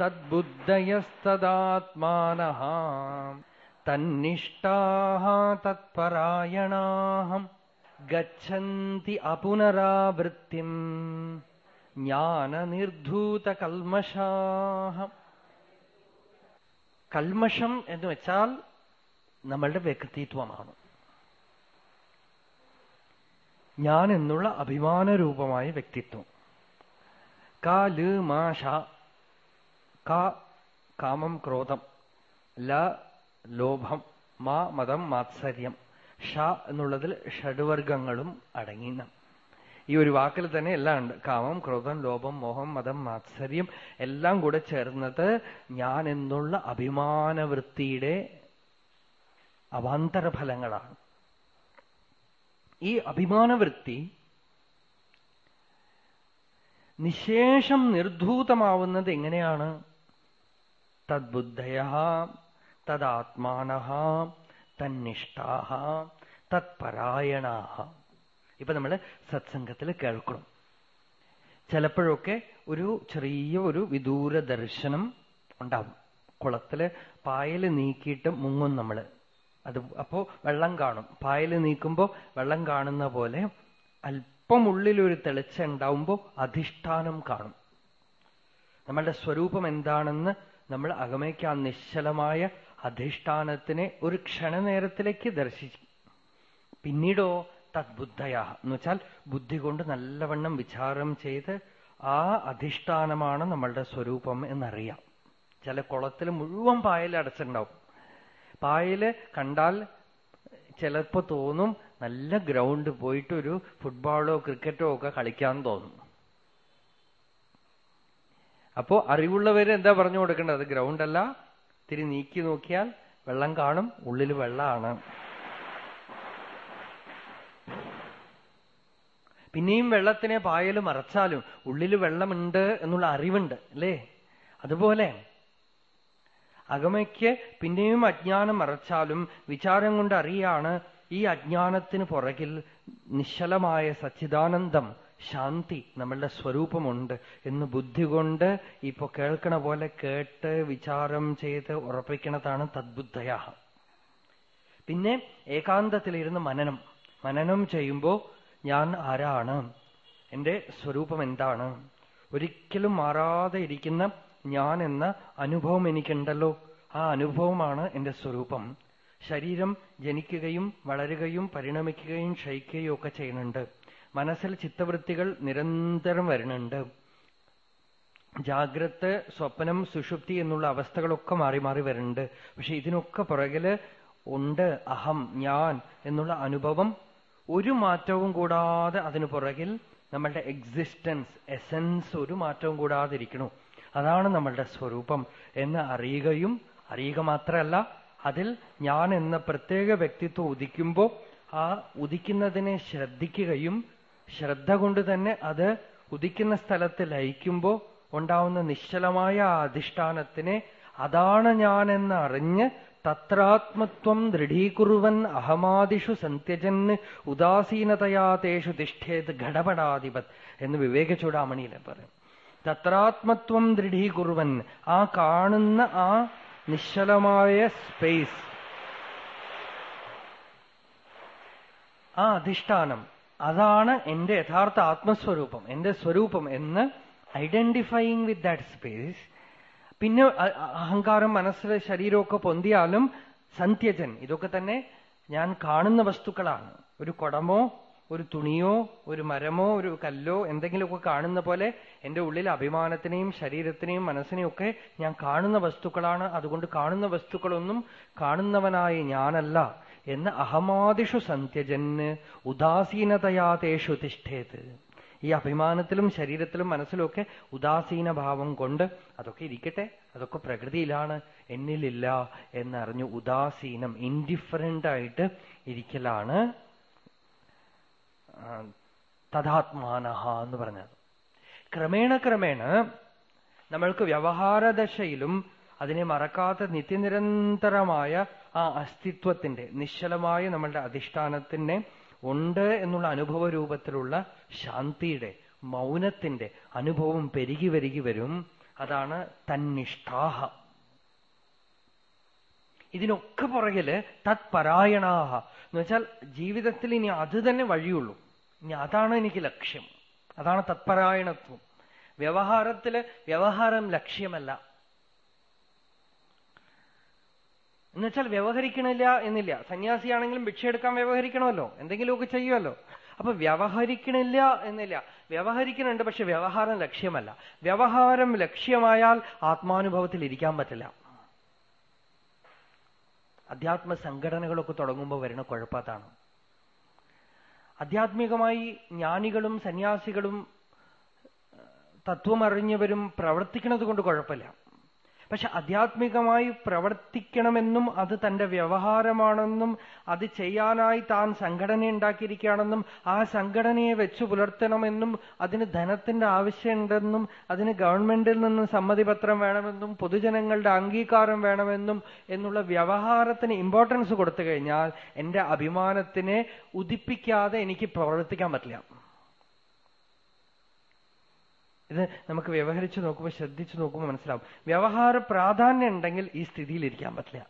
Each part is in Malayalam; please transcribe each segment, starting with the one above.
തദ്ബുദ്ധയസ്തദാത്മാനഃ തന്നിഷ്ടാः തത്പരായണാः ഗച്ഛന്തി അപുനരാവൃത്തിം. ജ്ഞാനനിർധൂതകൽമഷാः കൽമഷം എന്ന് വെച്ചാൽ നമ്മളുടെ വ്യക്തിത്വമാണ്. ഞാൻ എന്നുള്ള അഭിമാനരൂപമായ വ്യക്തിത്വം. കാൽ ൽ മാ ഷ ക കാമം ക്രോധം. ല ലോഭം. മാ മതം മാത്സര്യം. ഷ എന്നുള്ളതിൽ ഷഡ്വർഗങ്ങളും അടങ്ങിന ഈ ഒരു വാക്കിൽ തന്നെ എല്ലാം ഉണ്ട്. കാമം ക്രോധം ലോഭം മോഹം മതം മാത്സര്യം എല്ലാം കൂടെ ചേർന്നത് ഞാൻ എന്നുള്ള അഭിമാനവൃത്തിയുടെ അവാന്തരഫലങ്ങളാണ്. ഈ അഭിമാനവൃത്തി നിശേഷം നിർധൂതമാവുന്നത് എങ്ങനെയാണ്? തദ്ബുദ്ധയ തദാത്മാന തന്നിഷ്ഠാ തത്പരായണ ഇപ്പൊ നമ്മൾ സത്സംഗത്തിൽ കേൾക്കണം. ചിലപ്പോഴൊക്കെ ഒരു ചെറിയ ഒരു വിദൂര ദർശനം ഉണ്ടാവും. കുളത്തിൽ പായൽ നീക്കിയിട്ട് മുങ്ങും നമ്മൾ അത് അപ്പോ വെള്ളം കാണും. പായൽ നീക്കുമ്പോ വെള്ളം കാണുന്ന പോലെ അല്പം ഉള്ളിലൊരു തെളിച്ച ഉണ്ടാവുമ്പോ അധിഷ്ഠാനം കാണും. നമ്മളുടെ സ്വരൂപം എന്താണെന്ന് നമ്മൾ അകമയ്ക്ക് ആ നിശ്ചലമായ അധിഷ്ഠാനത്തിനെ ഒരു ക്ഷണനേരത്തിലേക്ക് ദർശിച്ചു. പിന്നീടോ തദ്ബുദ്ധയ. എന്ന് വെച്ചാൽ ബുദ്ധി കൊണ്ട് നല്ലവണ്ണം വിചാരം ചെയ്ത് ആ അധിഷ്ഠാനമാണ് നമ്മളുടെ സ്വരൂപം എന്നറിയാം. ചില കുളത്തിൽ മുഴുവൻ പായൽ അടച്ചിട്ടുണ്ടാവും. പായൽ കണ്ടാൽ ചിലപ്പോ തോന്നും നല്ല ഗ്രൗണ്ട് പോയിട്ട് ഒരു ഫുട്ബോളോ ക്രിക്കറ്റോ ഒക്കെ കളിക്കാൻ തോന്നും. അപ്പോ അറിവുള്ളവര് എന്താ പറഞ്ഞു കൊടുക്കേണ്ടത്? ഗ്രൗണ്ട് അല്ല. തിരി നീക്കി നോക്കിയാൽ വെള്ളം കാണും ഉള്ളിൽ വെള്ളമാണ് പിന്നെയും വെള്ളത്തിനെ പായൽ മറച്ചാലും ഉള്ളിൽ വെള്ളമുണ്ട് എന്നുള്ള അറിവുണ്ട് അല്ലേ? അതുപോലെ അകമയ്ക്ക് പിന്നെയും അജ്ഞാനം മറച്ചാലും വിചാരം കൊണ്ട് അറിയാണ് ഈ അജ്ഞാനത്തിന് പുറകിൽ നിശ്ചലമായ സച്ചിദാനന്ദം. ശാന്തി നമ്മളുടെ സ്വരൂപമുണ്ട് എന്ന് ബുദ്ധി കൊണ്ട് ഇപ്പൊ കേൾക്കണ പോലെ കേട്ട് വിചാരം ചെയ്ത് ഉറപ്പിക്കണതാണ് തദ്ബുദ്ധയ. പിന്നെ ഏകാന്തത്തിലിരുന്ന് മനനം. മനനം ചെയ്യുമ്പോ ഞാൻ ആരാണ്? എന്റെ സ്വരൂപം എന്താണ്? ഒരിക്കലും മാറാതെ ഇരിക്കുന്ന ഞാൻ എന്ന അനുഭവം എനിക്കുണ്ടല്ലോ. ആ അനുഭവമാണ് എന്റെ സ്വരൂപം. ശരീരം ജനിക്കുകയും വളരുകയും പരിണമിക്കുകയും ക്ഷയിക്കുകയും ഒക്കെ ചെയ്യുന്നുണ്ട്. മനസ്സിൽ ചിത്തവൃത്തികൾ നിരന്തരം വരുന്നുണ്ട്. ജാഗ്രത് സ്വപ്നം സുഷുപ്തി എന്നുള്ള അവസ്ഥകളൊക്കെ മാറി മാറി വരുന്നുണ്ട്. പക്ഷെ ഇതിനൊക്കെ പുറകിൽ ഉണ്ട് അഹം ഞാൻ എന്നുള്ള അനുഭവം ഒരു മാറ്റവും കൂടാതെ അതിനു പുറകിൽ നമ്മളുടെ എക്സിസ്റ്റൻസ് എസൻസ് ഒരു മാറ്റവും കൂടാതെ ഇരിക്കണു അതാണ് നമ്മളുടെ സ്വരൂപം എന്ന് അറിയുകയും അറിയുക മാത്രമല്ല അതിൽ ഞാൻ എന്ന പ്രത്യേക വ്യക്തിത്വം ഉദിക്കുമ്പോൾ ആ ഉദിക്കുന്നതിനെ ശ്രദ്ധിക്കുകയും ശ്രദ്ധ കൊണ്ട് തന്നെ അത് ഉദിക്കുന്ന സ്ഥലത്ത് ലയിക്കുമ്പോൾ ഉണ്ടാവുന്ന നിശ്ചലമായ അധിഷ്ഠാനത്തിനെ അതാണ് ഞാനെന്ന് അറിഞ്ഞ് തത്രാത്മത്വം ദൃഢീകുറുവൻ അഹമാദിഷു സന്ത്യജന് ഉദാസീനതയാ തേഷു തിഷ്ഠേത് ഘടപടാധിപത് എന്ന് വിവേക ചൂടാമണിയിലെ പറയും. തത്രാത്മത്വം ദൃഢീകുറുവൻ ആ കാണുന്ന ആ നിശ്ചലമായ സ്പേസ് ആ അധിഷ്ഠാനം അതാണ് എന്റെ യഥാർത്ഥ ആത്മസ്വരൂപം എന്റെ സ്വരൂപം എന്ന് ഐഡന്റിഫൈയിങ് വിത്ത് ദാറ്റ് സ്പേസ് പിന്നെ അഹങ്കാരം മനസ്സിലെ ശരീരമൊക്കെ പൊന്തിയാലും സന്ത്യജൻ ഇതൊക്കെ തന്നെ ഞാൻ കാണുന്ന വസ്തുക്കളാണ്. ഒരു കുടമോ ഒരു തുണിയോ ഒരു മരമോ ഒരു കല്ലോ എന്തെങ്കിലുമൊക്കെ കാണുന്ന പോലെ എന്റെ ഉള്ളിൽ അഭിമാനത്തിനെയും ശരീരത്തിനെയും മനസ്സിനെയും ഒക്കെ ഞാൻ കാണുന്ന വസ്തുക്കളാണ്. അതുകൊണ്ട് കാണുന്ന വസ്തുക്കളൊന്നും കാണുന്നവനായ ഞാനല്ല. എന്ന് അഹമാദിഷു സന്ത്യജന് ഉദാസീനതയാ തേഷു തിഷ്ഠേത്. ഈ അഭിമാനത്തിലും ശരീരത്തിലും മനസ്സിലുമൊക്കെ ഉദാസീന ഭാവം കൊണ്ട് അതൊക്കെ ഇരിക്കട്ടെ അതൊക്കെ പ്രകൃതിയിലാണ് എന്നിലില്ല എന്നറിഞ്ഞു ഉദാസീനം ഇൻഡിഫറന്റ് ആയിട്ട് ഇരിക്കലാണ് തഥാത്മാനഹ എന്ന് പറഞ്ഞത്. ക്രമേണ ക്രമേണ നമ്മൾക്ക് വ്യവഹാരദശയിലും അതിനെ മറക്കാത്ത നിത്യനിരന്തരമായ ആ അസ്തിത്വത്തിന്റെ നിശ്ചലമായ നമ്മളുടെ അധിഷ്ഠാനത്തിനെ ഉണ്ട് എന്നുള്ള അനുഭവ രൂപത്തിലുള്ള ശാന്തിയുടെ മൗനത്തിന്റെ അനുഭവം പെരുകി വരികി വരും. അതാണ് തന്നിഷ്ഠാഹ. ഇതിനൊക്കെ പുറകിൽ തത്പരായണാഹ. എന്ന് വെച്ചാൽ ജീവിതത്തിൽ ഇനി അത് തന്നെ വഴിയുള്ളൂ. ഇനി അതാണ് എനിക്ക് ലക്ഷ്യം. അതാണ് തത്പരായണത്വം. വ്യവഹാരത്തിൽ വ്യവഹാരം ലക്ഷ്യമല്ല. എന്നുവെച്ചാൽ വ്യവഹരിക്കണില്ല എന്നില്ല. സന്യാസിയാണെങ്കിലും ഭിക്ഷ എടുക്കാൻ വ്യവഹരിക്കണമല്ലോ. എന്തെങ്കിലുമൊക്കെ ചെയ്യുമല്ലോ. അപ്പൊ വ്യവഹരിക്കണില്ല എന്നില്ല. വ്യവഹരിക്കുന്നുണ്ട് പക്ഷെ വ്യവഹാരം ലക്ഷ്യമല്ല. വ്യവഹാരം ലക്ഷ്യമായാൽ ആത്മാനുഭവത്തിൽ ഇരിക്കാൻ പറ്റില്ല. അധ്യാത്മ സംഘടനകളൊക്കെ തുടങ്ങുമ്പോൾ വരുന്ന കുഴപ്പത്താണ്. ആധ്യാത്മികമായി ജ്ഞാനികളും സന്യാസികളും തത്വമറിഞ്ഞവരും പ്രവർത്തിക്കുന്നത് കൊണ്ട് കുഴപ്പമില്ല. പക്ഷെ ആധ്യാത്മികമായി പ്രവർത്തിക്കണമെന്നും അത് തന്റെ വ്യവഹാരമാണെന്നും അത് ചെയ്യാനായി താൻ സംഘടന ഉണ്ടാക്കിയിരിക്കുകയാണെന്നും ആ സംഘടനയെ വെച്ചു പുലർത്തണമെന്നും അതിന് ധനത്തിന്റെ ആവശ്യമുണ്ടെന്നും അതിന് ഗവൺമെന്റിൽ നിന്ന് സമ്മതിപത്രം വേണമെന്നും പൊതുജനങ്ങളുടെ അംഗീകാരം വേണമെന്നും എന്നുള്ള വ്യവഹാരത്തിന് ഇമ്പോർട്ടൻസ് കൊടുത്തു കഴിഞ്ഞാൽ എന്റെ അഭിമാനത്തിനെ ഉദിപ്പിക്കാതെ എനിക്ക് പ്രവർത്തിക്കാൻ പറ്റില്ല. ഇത് നമുക്ക് വ്യവഹരിച്ച് നോക്കുമ്പോൾ ശ്രദ്ധിച്ചു നോക്കുമ്പോൾ മനസ്സിലാവും. വ്യവഹാര പ്രാധാന്യം ഉണ്ടെങ്കിൽ ഈ സ്ഥിതിയിൽ ഇരിക്കാൻ പറ്റില്ല.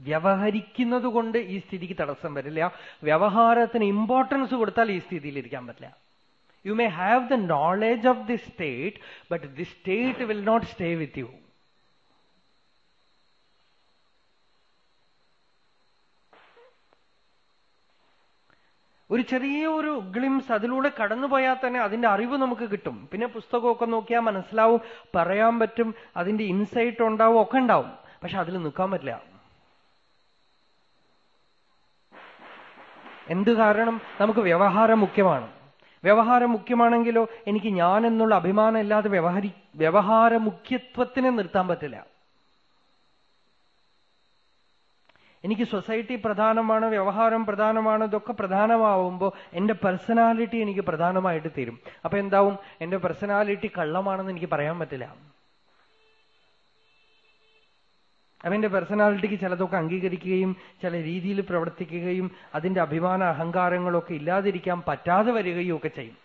വ്യവഹരിക്കുന്നത് കൊണ്ട് ഈ സ്ഥിതിക്ക് തടസ്സം വരില്ല. വ്യവഹാരത്തിന് ഇമ്പോർട്ടൻസ് കൊടുത്താൽ ഈ സ്ഥിതിയിൽ ഇരിക്കാൻ പറ്റില്ല. You may have the knowledge of the state but the state will not stay with you ഒരു ചെറിയ ഒരു ഗ്ലിംസ് അതിലൂടെ കടന്നുപോയാൽ തന്നെ അതിന്റെ അറിവ് നമുക്ക് കിട്ടും. പിന്നെ പുസ്തകമൊക്കെ നോക്കിയാൽ മനസ്സിലാവും പറയാൻ പറ്റും അതിന്റെ ഇൻസൈറ്റ് ഉണ്ടാവും ഒക്കെ ഉണ്ടാവും. പക്ഷെ അതിൽ നിൽക്കാൻ പറ്റില്ല. എന്ത് കാരണം? നമുക്ക് വ്യവഹാരം മുഖ്യമാണ്. വ്യവഹാരം മുഖ്യമാണെങ്കിലോ എനിക്ക് ഞാൻ എന്നുള്ള അഭിമാനം ഇല്ലാതെ വ്യവഹരി വ്യവഹാര മുഖ്യത്വത്തിനെ നിർത്താൻ പറ്റില്ല. എനിക്ക് സൊസൈറ്റി പ്രധാനമാണ് വ്യവഹാരം പ്രധാനമാണ് ഇതൊക്കെ പ്രധാനമാവുമ്പോൾ എന്റെ പേഴ്സണാലിറ്റി എനിക്ക് പ്രധാനമായിട്ട് തീരും. അപ്പൊ എന്താവും? എന്റെ പേഴ്സണാലിറ്റി കള്ളമാണെന്ന് എനിക്ക് പറയാൻ പറ്റില്ല. എന്റെ പേഴ്സണാലിറ്റിക്ക് ചിലതൊക്കെ അംഗീകരിക്കുകയും ചില രീതിയിൽ പ്രവർത്തിക്കുകയും അതിന്റെ അഭിമാന അഹങ്കാരങ്ങളൊക്കെ ഇല്ലാതിരിക്കാൻ പറ്റാതെ വരികയും ഒക്കെ ചെയ്യും.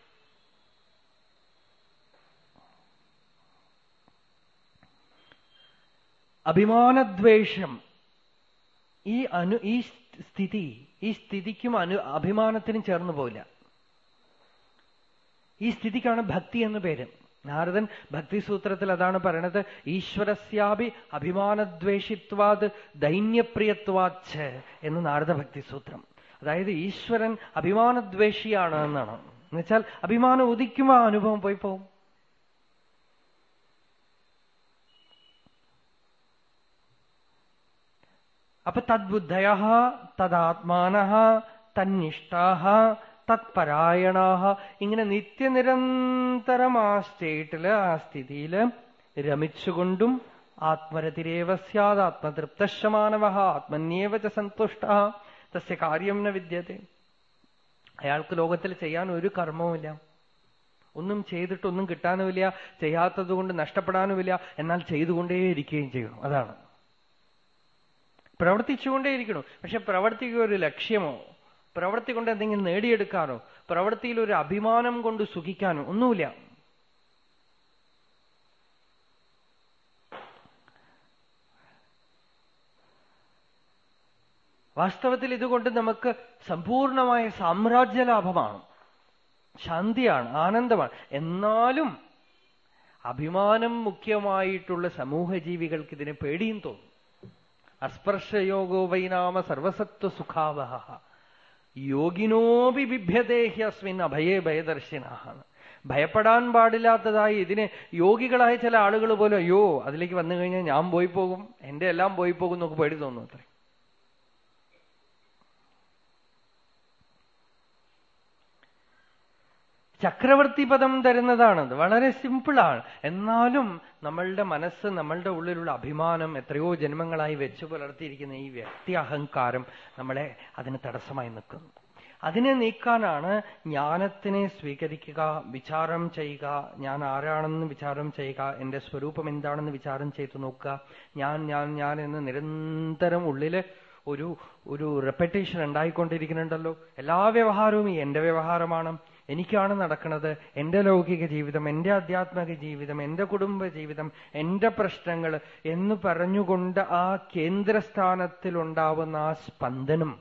അഭിമാനദ്വേഷം ഈ അനു ഈ സ്ഥിതി ഈ സ്ഥിതിക്കും അനു അഭിമാനത്തിനും ചേർന്ന് പോയില്ല ഈ സ്ഥിതിക്കാണ് ഭക്തി എന്ന് പേര്. നാരദൻ ഭക്തിസൂത്രത്തിൽ അതാണ് പറയണത് ഈശ്വരസ്യാപി അഭിമാനദ്വേഷിത്വാത് ദൈന്യപ്രിയത്വാച്ച് എന്ന് നാരദ ഭക്തിസൂത്രം അതായത് ഈശ്വരൻ അഭിമാനദ്വേഷിയാണ് എന്നാണ്. എന്നുവെച്ചാൽ അഭിമാനം ഉദിക്കുമ്പോൾ അനുഭവം പോയി പോവും. അപ്പൊ തദ്ബുദ്ധയ തദാത്മാന തന്നിഷ്ടാഹ തത്പരായണാഹ. ഇങ്ങനെ നിത്യനിരന്തരം ആ സ്റ്റേറ്റിൽ ആ സ്ഥിതിയിൽ രമിച്ചുകൊണ്ടും ആത്മരതിരേവ സ്യാത് ആത്മതൃപ്തശമാനവ ആത്മന്യേവ ച സന്തുഷ്ട തസ്യ കാര്യം ന വിദ്യത്തെ. അയാൾക്ക് ലോകത്തിൽ ചെയ്യാൻ ഒരു കർമ്മവുമില്ല. ഒന്നും ചെയ്തിട്ടൊന്നും കിട്ടാനുമില്ല ചെയ്യാത്തത് കൊണ്ട് നഷ്ടപ്പെടാനുമില്ല എന്നാൽ ചെയ്തുകൊണ്ടേയിരിക്കുകയും ചെയ്യണം. അതാണ്. പ്രവർത്തിച്ചുകൊണ്ടേയിരിക്കണു? പക്ഷെ പ്രവർത്തിക്ക് ഒരു ലക്ഷ്യമോ? പ്രവർത്തി കൊണ്ട് എന്തെങ്കിലും നേടിയെടുക്കാനോ? പ്രവൃത്തിയിൽ ഒരു അഭിമാനം കൊണ്ട് സുഖിക്കാനോ? ഒന്നുമില്ല. വാസ്തവത്തിൽ ഇതുകൊണ്ട് നമുക്ക് സമ്പൂർണമായ സാമ്രാജ്യലാഭമാണ്. ശാന്തിയാണ് ആനന്ദമാണ്. എന്നാലും അഭിമാനം മുഖ്യമായിട്ടുള്ള സമൂഹജീവികൾക്ക് ഇതിനെ പേടിയും തോന്നും. അസ്പർശയോഗോ വൈനാമ സർവസത്വ സുഖാവഹ. യോഗിനോപി ബിഭ്യതേഹ്യസ്മിൻ അഭയേ ഭയദർശിനാണ് ഭയപ്പെടാൻ പാടില്ലാത്തതായി ഇതിനെ യോഗികളായ ചില ആളുകൾ പോലും അയ്യോ അതിലേക്ക് വന്നു കഴിഞ്ഞാൽ ഞാൻ പോയി പോകും എന്റെ എല്ലാം പോയി പോകും എന്നൊക്കെ പേടി തോന്നുന്നു അത്രേ. ചക്രവർത്തി പദം തരുന്നതാണത്. വളരെ സിമ്പിളാണ്. എന്നാലും നമ്മളുടെ മനസ്സ് നമ്മളുടെ ഉള്ളിലുള്ള അഭിമാനം എത്രയോ ജന്മങ്ങളായി വെച്ചു പുലർത്തിയിരിക്കുന്ന ഈ വ്യക്തി അഹങ്കാരം നമ്മളെ അതിന് തടസ്സമായി നിൽക്കുന്നു. അതിനെ നീക്കാനാണ് ജ്ഞാനത്തിനെ സ്വീകരിക്കുക വിചാരം ചെയ്യുക. ഞാൻ ആരാണെന്ന് വിചാരം ചെയ്യുക എന്റെ സ്വരൂപം എന്താണെന്ന് വിചാരം ചെയ്തു നോക്കുക. ഞാൻ ഞാൻ ഞാൻ എന്ന് നിരന്തരം ഉള്ളിൽ ഒരു ഒരു റെപ്പറ്റേഷൻ ഉണ്ടായിക്കൊണ്ടിരിക്കുന്നുണ്ടല്ലോ. എല്ലാ വ്യവഹാരവും എന്റെ വ്യവഹാരമാണ്. എനിക്കാണ് നടക്കുന്നത്. എന്റെ ലൗകിക ജീവിതം എന്റെ ആധ്യാത്മിക ജീവിതം എന്റെ കുടുംബ ജീവിതം എന്റെ പ്രശ്നങ്ങൾ എന്ന് പറഞ്ഞുകൊണ്ട് ആ കേന്ദ്രസ്ഥാനത്തിലുണ്ടാവുന്ന ആ സ്പന്ദനം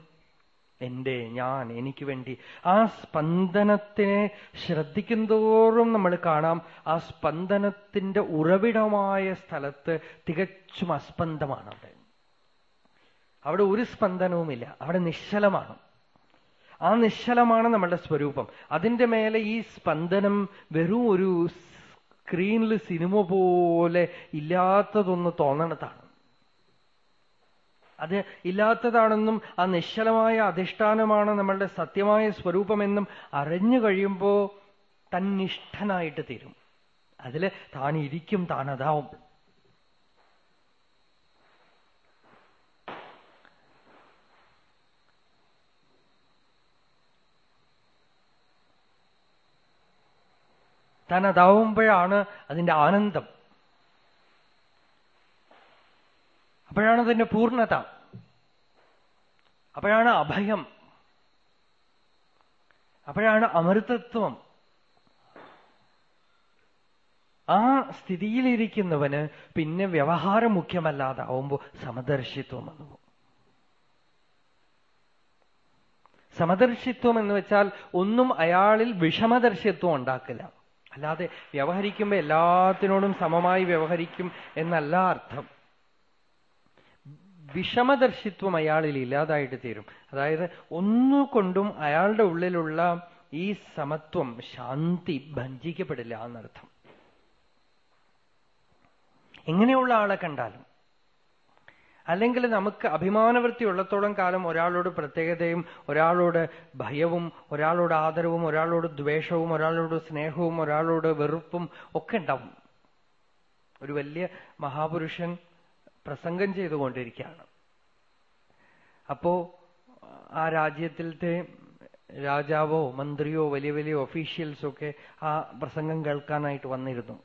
എന്റെ ഞാൻ എനിക്ക് വേണ്ടി. ആ സ്പന്ദനത്തിനെ ശ്രദ്ധിക്കുന്തോറും നമ്മൾ കാണാം. ആ സ്പന്ദനത്തിന്റെ ഉറവിടമായ സ്ഥലത്ത് തികച്ചും അസ്പന്ദമാണ് അവിടെ. അവിടെ ഒരു സ്പന്ദനവുമില്ല. അവിടെ നിശ്ചലമാണ്. ആ നിശ്ചലമാണ് നമ്മളുടെ സ്വരൂപം. അതിന്റെ മേലെ ഈ സ്പന്ദനം വെറും ഒരു സ്ക്രീനിൽ സിനിമ പോലെ ഇല്ലാത്തതൊന്ന് തോന്നണതാണ്. അത് ഇല്ലാത്തതാണെന്നും ആ നിശ്ചലമായ അധിഷ്ഠാനമാണ് നമ്മളുടെ സത്യമായ സ്വരൂപമെന്നും അറിഞ്ഞു കഴിയുമ്പോൾ തന്നിഷ്ഠനായിട്ട് തീരും. അതിൽ താൻ ഇരിക്കും താനതാവും. അതാവുമ്പോഴാണ് അതിന്റെ ആനന്ദം. അപ്പോഴാണ് അതിന്റെ പൂർണത. അപ്പോഴാണ് അഭയം. അപ്പോഴാണ് അമൃതത്വം. ആ സ്ഥിതിയിലിരിക്കുന്നവന് പിന്നെ വ്യവഹാരം മുഖ്യമല്ലാതാവുമ്പോൾ സമദർശിത്വം വന്നു സമദർശിത്വം എന്ന് വെച്ചാൽ ഒന്നും അയാളിൽ വിഷമദർശിത്വം ഉണ്ടാക്കില്ല. അല്ലാതെ വ്യവഹരിക്കുമ്പോൾ എല്ലാത്തിനോടും സമമായി വ്യവഹരിക്കും എന്നല്ല അർത്ഥം. വിഷമദർശിത്വം അയാളിൽ ഇല്ലാതായിട്ട് തീരും. അതായത് ഒന്നുകൊണ്ടും അയാളുടെ ഉള്ളിലുള്ള ഈ സമത്വം ശാന്തി ഭഞ്ചിക്കപ്പെടില്ല എന്നർത്ഥം. എങ്ങനെയുള്ള ആളെ കണ്ടാലും അല്ലെങ്കിൽ നമുക്ക് അഭിമാനവൃത്തി ഉള്ളത്തോളം കാലം ഒരാളോട് പ്രത്യേകതയും ഒരാളോട് ഭയവും ഒരാളോട് ആദരവും ഒരാളോട് ദ്വേഷവും ഒരാളോട് സ്നേഹവും ഒരാളോട് വെറുപ്പും ഒക്കെ ഉണ്ടാവും. ഒരു വലിയ മഹാപുരുഷൻ പ്രസംഗം ചെയ്തുകൊണ്ടിരിക്കുകയാണ്. അപ്പോ ആ രാജ്യത്തിലത്തെ രാജാവോ മന്ത്രിയോ വലിയ വലിയ ഒഫീഷ്യൽസോ ഒക്കെ ആ പ്രസംഗം കേൾക്കാനായിട്ട് വന്നിരുന്നു.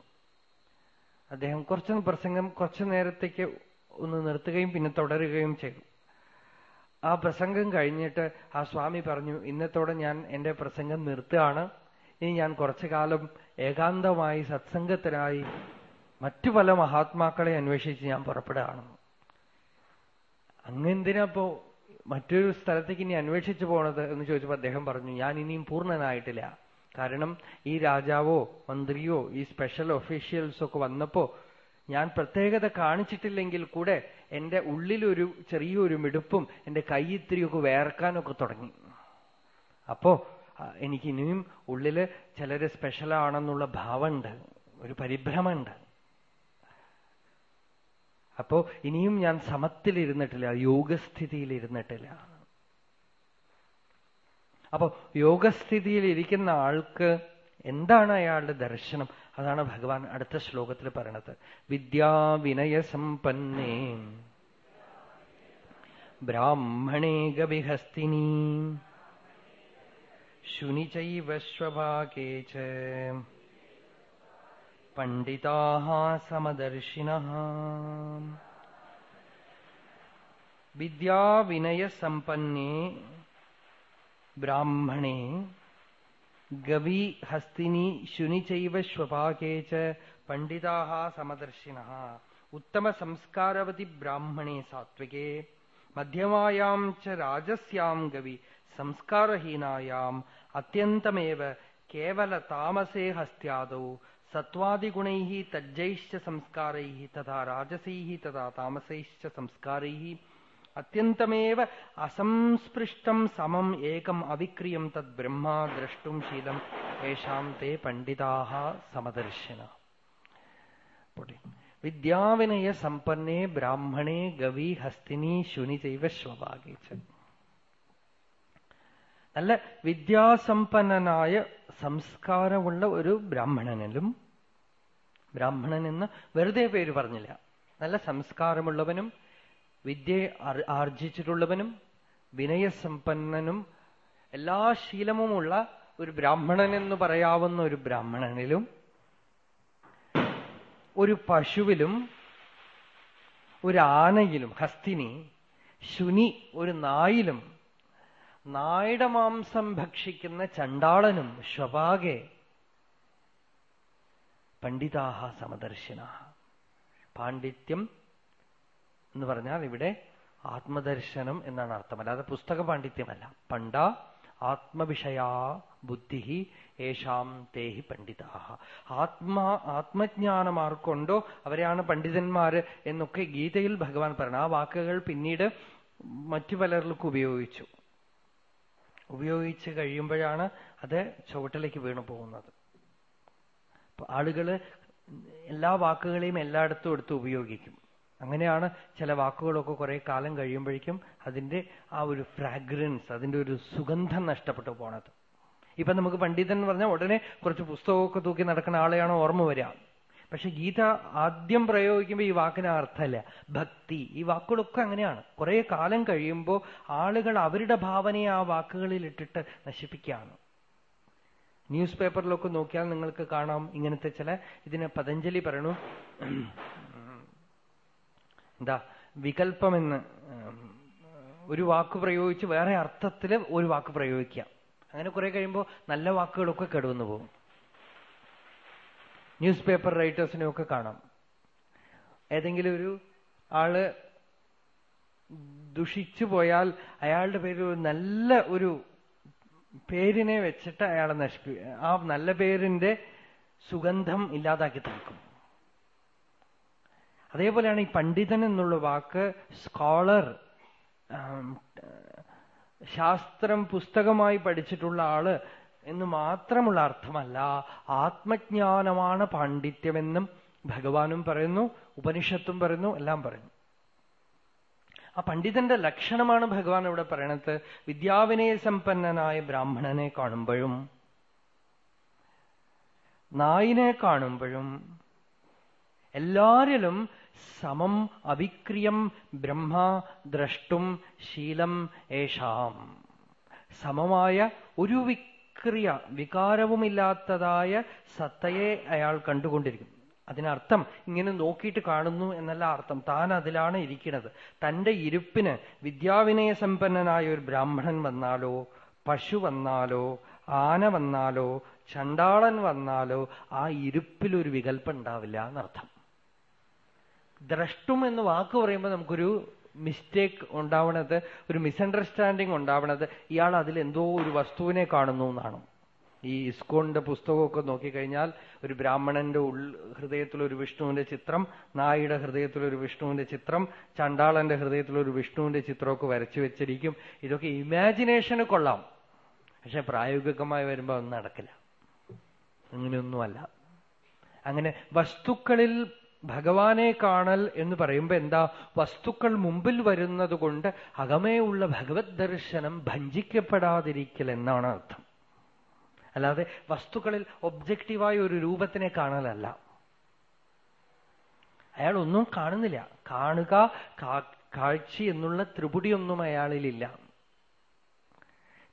അദ്ദേഹം കുറച്ച് പ്രസംഗം കുറച്ചു നേരത്തേക്ക് ഒന്ന് നിർത്തുകയും പിന്നെ തുടരുകയും ചെയ്തു. ആ പ്രസംഗം കഴിഞ്ഞിട്ട് ആ സ്വാമി പറഞ്ഞു ഇന്നത്തോടെ ഞാൻ എന്റെ പ്രസംഗം നിർത്തുകയാണ്. ഇനി ഞാൻ കുറച്ചു കാലം ഏകാന്തമായി സത്സംഗത്തിനായി മറ്റു പല മഹാത്മാക്കളെ അന്വേഷിച്ച് ഞാൻ പുറപ്പെടുകയാണ്. അങ്ങെന്തിനപ്പോ മറ്റൊരു സ്ഥലത്തേക്ക് ഇനി അന്വേഷിച്ചു പോണത് എന്ന് ചോദിച്ചപ്പോൾ അദ്ദേഹം പറഞ്ഞു ഞാൻ ഇനിയും പൂർണനായിട്ടില്ല. കാരണം ഈ രാജാവോ മന്ത്രിയോ ഈ സ്പെഷ്യൽ ഒഫീഷ്യൽസോ ഒക്കെ വന്നപ്പോ ഞാൻ പ്രത്യേകത കാണിച്ചിട്ടില്ലെങ്കിൽ കൂടെ എന്റെ ഉള്ളിലൊരു ചെറിയൊരു മിടുപ്പും എന്റെ കൈ ഇത്തിരിയൊക്കെ വേർക്കാനൊക്കെ തുടങ്ങി. അപ്പോ എനിക്ക് ഇനിയും ഉള്ളിൽ ചിലര് സ്പെഷ്യലാണെന്നുള്ള ഭാവമുണ്ട് ഒരു പരിഭ്രമുണ്ട്. അപ്പോ ഇനിയും ഞാൻ സമത്തിലിരുന്നിട്ടില്ല യോഗസ്ഥിതിയിൽ ഇരുന്നിട്ടില്ല അപ്പോ യോഗസ്ഥിതിയിൽ ഇരിക്കുന്ന ആൾക്ക് എന്താണ് അയാളുടെ ദർശനം? അതാണ് ഭഗവാൻ അടുത്ത ശ്ലോകത്തിൽ പറയണത്. വിദ്യാവിനയസമ്പന്നേ. ബ്രാഹ്മണേ ഗവിഹസ്തിനി. ശുനി ചൈവ സ്വഭാകേ ച. പണ്ഡിതാः സമദർശിനः. വിദ്യാവിനയസമ്പന്നേ ബ്രാഹ്മണേ ഗവി ഹസ്തിനി ശുനി ചൈവ സ്വപാകേ ച പണ്ഡിതാः സമദർശിനः. ഉത്തമസംസ്കാരവതി ബ്രാഹ്മണേ സാത്വികേ. മധ്യമായാം ച രാജസ്യാം ഗവി സംസ്കാരഹീനായാം. അത്യന്തമേവ കേവല താമസേ ഹസ്ത്യാദൗ. സത്വാദിഗുണൈ തജ്ജൈശ്ച സംസ്കാരൈ തഥാ രാജസൈ തഥാ താമസൈശ്ച സംസ്കാരൈः. അത്യന്തമേവ അസംസ്പൃഷ്ടം സമം ഏകം അവിക്രിയം തദ് ബ്രഹ്മ ദ്രഷ്ടും ശീലം യേശാം തേ പണ്ഡിതാഹ സമദർശന. വിദ്യാവിനയ സമ്പന്നേ ബ്രാഹ്മണേ ഗവി ഹസ്തിനി ശുനി ചൈവ ശ്വഭാഗിച്ച് നല്ല വിദ്യാസമ്പന്നനായ സംസ്കാരമുള്ള ഒരു ബ്രാഹ്മണനിലും ബ്രാഹ്മണൻ എന്ന് വെറുതെ പേര് പറഞ്ഞില്ല. നല്ല സംസ്കാരമുള്ളവനും വിദ്യ ആർജിച്ചിട്ടുള്ളവനും വിനയസമ്പന്നനും എല്ലാ ശീലമുമുള്ള ഒരു ബ്രാഹ്മണൻ എന്ന് പറയാവുന്ന ഒരു ബ്രാഹ്മണനിലും ഒരു പശുവിലും ഒരു ആനയിലും ഹസ്തിനി ശുനി ഒരു നായിലും നായുടെ മാംസം ഭക്ഷിക്കുന്ന ചണ്ടാളനും ശ്വപാകെ പണ്ഡിതാഹ സമദർശിന പാണ്ഡിത്യം എന്ന് പറഞ്ഞാൽ ഇവിടെ ആത്മദർശനം എന്നാണ് അർത്ഥം. അല്ലാതെ പുസ്തക പാണ്ഡിത്യമല്ല. പണ്ട ആത്മവിഷയാ ബുദ്ധി ഏഷാം തേഹി പണ്ഡിത ആത്മാ ആത്മജ്ഞാനമാർക്കുണ്ടോ അവരെയാണ് പണ്ഡിതന്മാര് എന്നൊക്കെ ഗീതയിൽ ഭഗവാൻ പറഞ്ഞു ആ വാക്കുകൾ പിന്നീട് മറ്റു പലർക്കും ഉപയോഗിച്ചു. ഉപയോഗിച്ച് കഴിയുമ്പോഴാണ് അത് ചുവട്ടിലേക്ക് വീണു പോകുന്നത്. ആളുകൾ എല്ലാ വാക്കുകളെയും എല്ലായിടത്തും എടുത്ത് ഉപയോഗിക്കും. അങ്ങനെയാണ് ചില വാക്കുകളൊക്കെ കുറെ കാലം കഴിയുമ്പോഴേക്കും അതിന്റെ ആ ഒരു ഫ്രാഗ്രൻസ് അതിന്റെ ഒരു സുഗന്ധം നഷ്ടപ്പെട്ടു പോണത്. ഇപ്പൊ നമുക്ക് പണ്ഡിതൻ എന്ന് പറഞ്ഞാൽ ഉടനെ കുറച്ച് പുസ്തകമൊക്കെ തൂക്കി നടക്കുന്ന ആളെയാണ് ഓർമ്മ വരിക. പക്ഷെ ഗീത ആദ്യം പ്രയോഗിക്കുമ്പോൾ ഈ വാക്കിന് അർത്ഥമല്ല. ഭക്തി ഈ വാക്കുകളൊക്കെ അങ്ങനെയാണ്. കുറെ കാലം കഴിയുമ്പോൾ ആളുകൾ അവരുടെ ഭാവനയെ ആ വാക്കുകളിൽ ഇട്ടിട്ട് നശിപ്പിക്കുകയാണ്. ന്യൂസ് പേപ്പറിലൊക്കെ നോക്കിയാൽ നിങ്ങൾക്ക് കാണാം ഇങ്ങനത്തെ ചില ഇതിന് പതഞ്ജലി പറയണു. എന്താ വികല്പമെന്ന് ഒരു വാക്ക് പ്രയോഗിച്ച് വേറെ അർത്ഥത്തിൽ ഒരു വാക്ക് പ്രയോഗിക്കാം അങ്ങനെ കുറെ കഴിയുമ്പോൾ നല്ല വാക്കുകളൊക്കെ കെടുവന്നു പോകും. ന്യൂസ് പേപ്പർ റൈറ്റേഴ്സിനെയൊക്കെ കാണാം. ഏതെങ്കിലും ഒരു ആൾ ദുഷിച്ചു പോയാൽ അയാളുടെ പേരിൽ ഒരു നല്ല ഒരു പേരിനെ വെച്ചിട്ട് അയാളെ നശിപ്പി ആ നല്ല പേരിന്റെ സുഗന്ധം ഇല്ലാതാക്കി തീർക്കും. അതേപോലെയാണ് ഈ പണ്ഡിതൻ എന്നുള്ള വാക്ക് സ്കോളർ ശാസ്ത്രം പുസ്തകമായി പഠിച്ചിട്ടുള്ള ആൾ എന്ന് മാത്രമുള്ള അർത്ഥമല്ല ആത്മജ്ഞാനമാണ് പാണ്ഡിത്യമെന്നും ഭഗവാനും പറയുന്നു ഉപനിഷത്തും പറയുന്നു എല്ലാം പറയുന്നു. ആ പണ്ഡിതന്റെ ലക്ഷണമാണ് ഭഗവാൻ ഇവിടെ പറയണത്. വിദ്യാവിനയ സമ്പന്നനായ ബ്രാഹ്മണനെ കാണുമ്പോഴും നായിനെ കാണുമ്പോഴും എല്ലാരിലും സമം അവിക്രിയം ബ്രഹ്മ ദ്രഷ്ടും ശീലം ഏഷാം. സമമായ ഒരു വിക്രിയ വികാരവുമില്ലാത്തതായ സത്തയെ അയാൾ കണ്ടുകൊണ്ടിരിക്കും അതിനർത്ഥം ഇങ്ങനെ നോക്കിയിട്ട് കാണുന്നു എന്നല്ല അർത്ഥം. താൻ അതിലാണ് ഇരിക്കുന്നത്. തന്റെ ഇരുപ്പിന് വിദ്യാവിനയ സമ്പന്നനായ ഒരു ബ്രാഹ്മണൻ വന്നാലോ പശു വന്നാലോ ആന വന്നാലോ ചണ്ടാളൻ വന്നാലോ ആ ഇരുപ്പിലൊരു വികല്പം ഉണ്ടാവില്ല എന്നർത്ഥം. ദ്രഷ്ടും എന്ന് വാക്ക് പറയുമ്പോൾ നമുക്കൊരു മിസ്റ്റേക്ക് ഉണ്ടാവണത് ഒരു മിസ്അണ്ടർസ്റ്റാൻഡിങ് ഉണ്ടാവണത്. ഇയാൾ അതിൽ എന്തോ ഒരു വസ്തുവിനെ കാണുന്നു എന്നാണ്. ഈ ഇസ്കോണിന്റെ പുസ്തകമൊക്കെ നോക്കിക്കഴിഞ്ഞാൽ ഒരു ബ്രാഹ്മണന്റെ ഉൾ ഹൃദയത്തിലൊരു വിഷ്ണുവിന്റെ ചിത്രം നായിയുടെ ഹൃദയത്തിലൊരു വിഷ്ണുവിന്റെ ചിത്രം ചണ്ടാളന്റെ ഹൃദയത്തിലൊരു വിഷ്ണുവിന്റെ ചിത്രമൊക്കെ വരച്ചു വെച്ചിരിക്കും. ഇതൊക്കെ ഇമാജിനേഷന് കൊള്ളാം. പക്ഷെ പ്രായോഗികമായി വരുമ്പോൾ ഒന്നും നടക്കില്ല. അങ്ങനെയൊന്നുമല്ല. അങ്ങനെ വസ്തുക്കളിൽ ഭഗവാനെ കാണൽ എന്ന് പറയുമ്പോൾ എന്താ? വസ്തുക്കൾ മുമ്പിൽ വരുന്നത് കൊണ്ട് അകമേയുള്ള ഭഗവത് ദർശനം ഭഞ്ചിക്കപ്പെടാതിരിക്കൽ എന്നാണ് അർത്ഥം. അല്ലാതെ വസ്തുക്കളിൽ ഒബ്ജക്റ്റീവായ ഒരു രൂപത്തിനെ കാണലല്ല. അയാൾ ഒന്നും കാണുന്നില്ല. കാണുക കാഴ്ച എന്നുള്ള ത്രിപുടിയൊന്നും അയാളിലില്ല.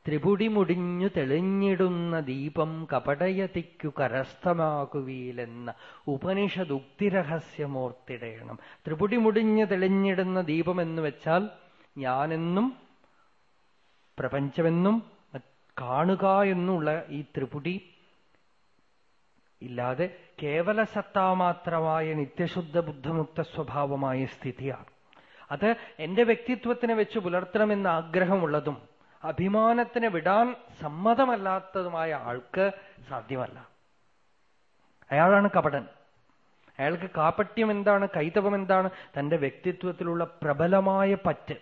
ത്രിപുടി മുടിഞ്ഞു തെളിഞ്ഞിടുന്ന ദീപം കപടയതിക്കു കരസ്ഥമാകുവീലെന്ന ത്രിപുടി മുടിഞ്ഞു തെളിഞ്ഞിടുന്ന ദീപം എന്ന് വെച്ചാൽ ഞാനെന്നും പ്രപഞ്ചമെന്നും കാണുക എന്നുള്ള ഈ ത്രിപുടി ഇല്ലാതെ കേവല സത്താമാത്രമായ നിത്യശുദ്ധ ബുദ്ധമുക്ത സ്വഭാവമായ സ്ഥിതിയാണ്. അത് എന്റെ വ്യക്തിത്വത്തിനെ വെച്ച് പുലർത്തണമെന്ന് ആഗ്രഹമുള്ളതും അഭിമാനത്തിന് വിടാൻ സമ്മതമല്ലാത്തതുമായ ആൾക്ക് സാധ്യമല്ല. അയാളാണ് കപടൻ. അയാൾക്ക് കാപട്യം എന്താണ് കൈതവം എന്താണ്? തന്റെ വ്യക്തിത്വത്തിലുള്ള പ്രബലമായ പറ്റ്.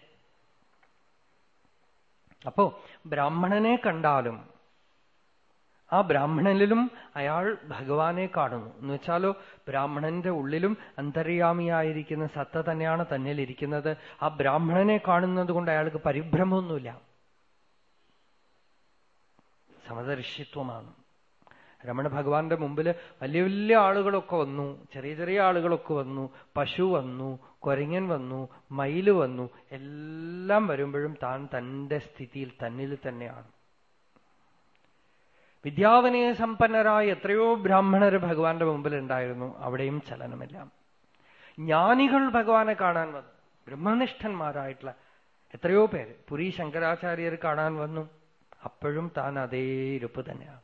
അപ്പോ ബ്രാഹ്മണനെ കണ്ടാലും ആ ബ്രാഹ്മണനിലും അയാൾ ഭഗവാനെ കാണുന്നു. എന്ന് വെച്ചാലോ ബ്രാഹ്മണന്റെ ഉള്ളിലും അന്തര്യാമിയായിരിക്കുന്ന സത്ത തന്നെയാണ് തന്നിലിരിക്കുന്നത്. ആ ബ്രാഹ്മണനെ കാണുന്നത് കൊണ്ട് അയാൾക്ക് പരിഭ്രമമൊന്നുമില്ല. സമദർശിത്വമാണ്. രമണ ഭഗവാന്റെ മുമ്പിൽ വലിയ വലിയ ആളുകളൊക്കെ വന്നു ചെറിയ ചെറിയ ആളുകളൊക്കെ വന്നു പശു വന്നു കൊരങ്ങൻ വന്നു മയിൽ വന്നു എല്ലാം വരുമ്പോഴും താൻ തന്റെ സ്ഥിതിയിൽ തന്നിൽ തന്നെയാണ്. വിദ്യാവനയ സമ്പന്നരായ എത്രയോ ബ്രാഹ്മണർ ഭഗവാന്റെ മുമ്പിൽ ഉണ്ടായിരുന്നു അവിടെയും ചലനമില്ല. ജ്ഞാനികൾ ഭഗവാനെ കാണാൻ വന്നു. ബ്രഹ്മനിഷ്ഠന്മാരായിട്ടുള്ള എത്രയോ പേര്. പുരി ശങ്കരാചാര്യർ കാണാൻ വന്നു. അപ്പോഴും താൻ അതേ ഇരുപ്പ് തന്നെയാണ്.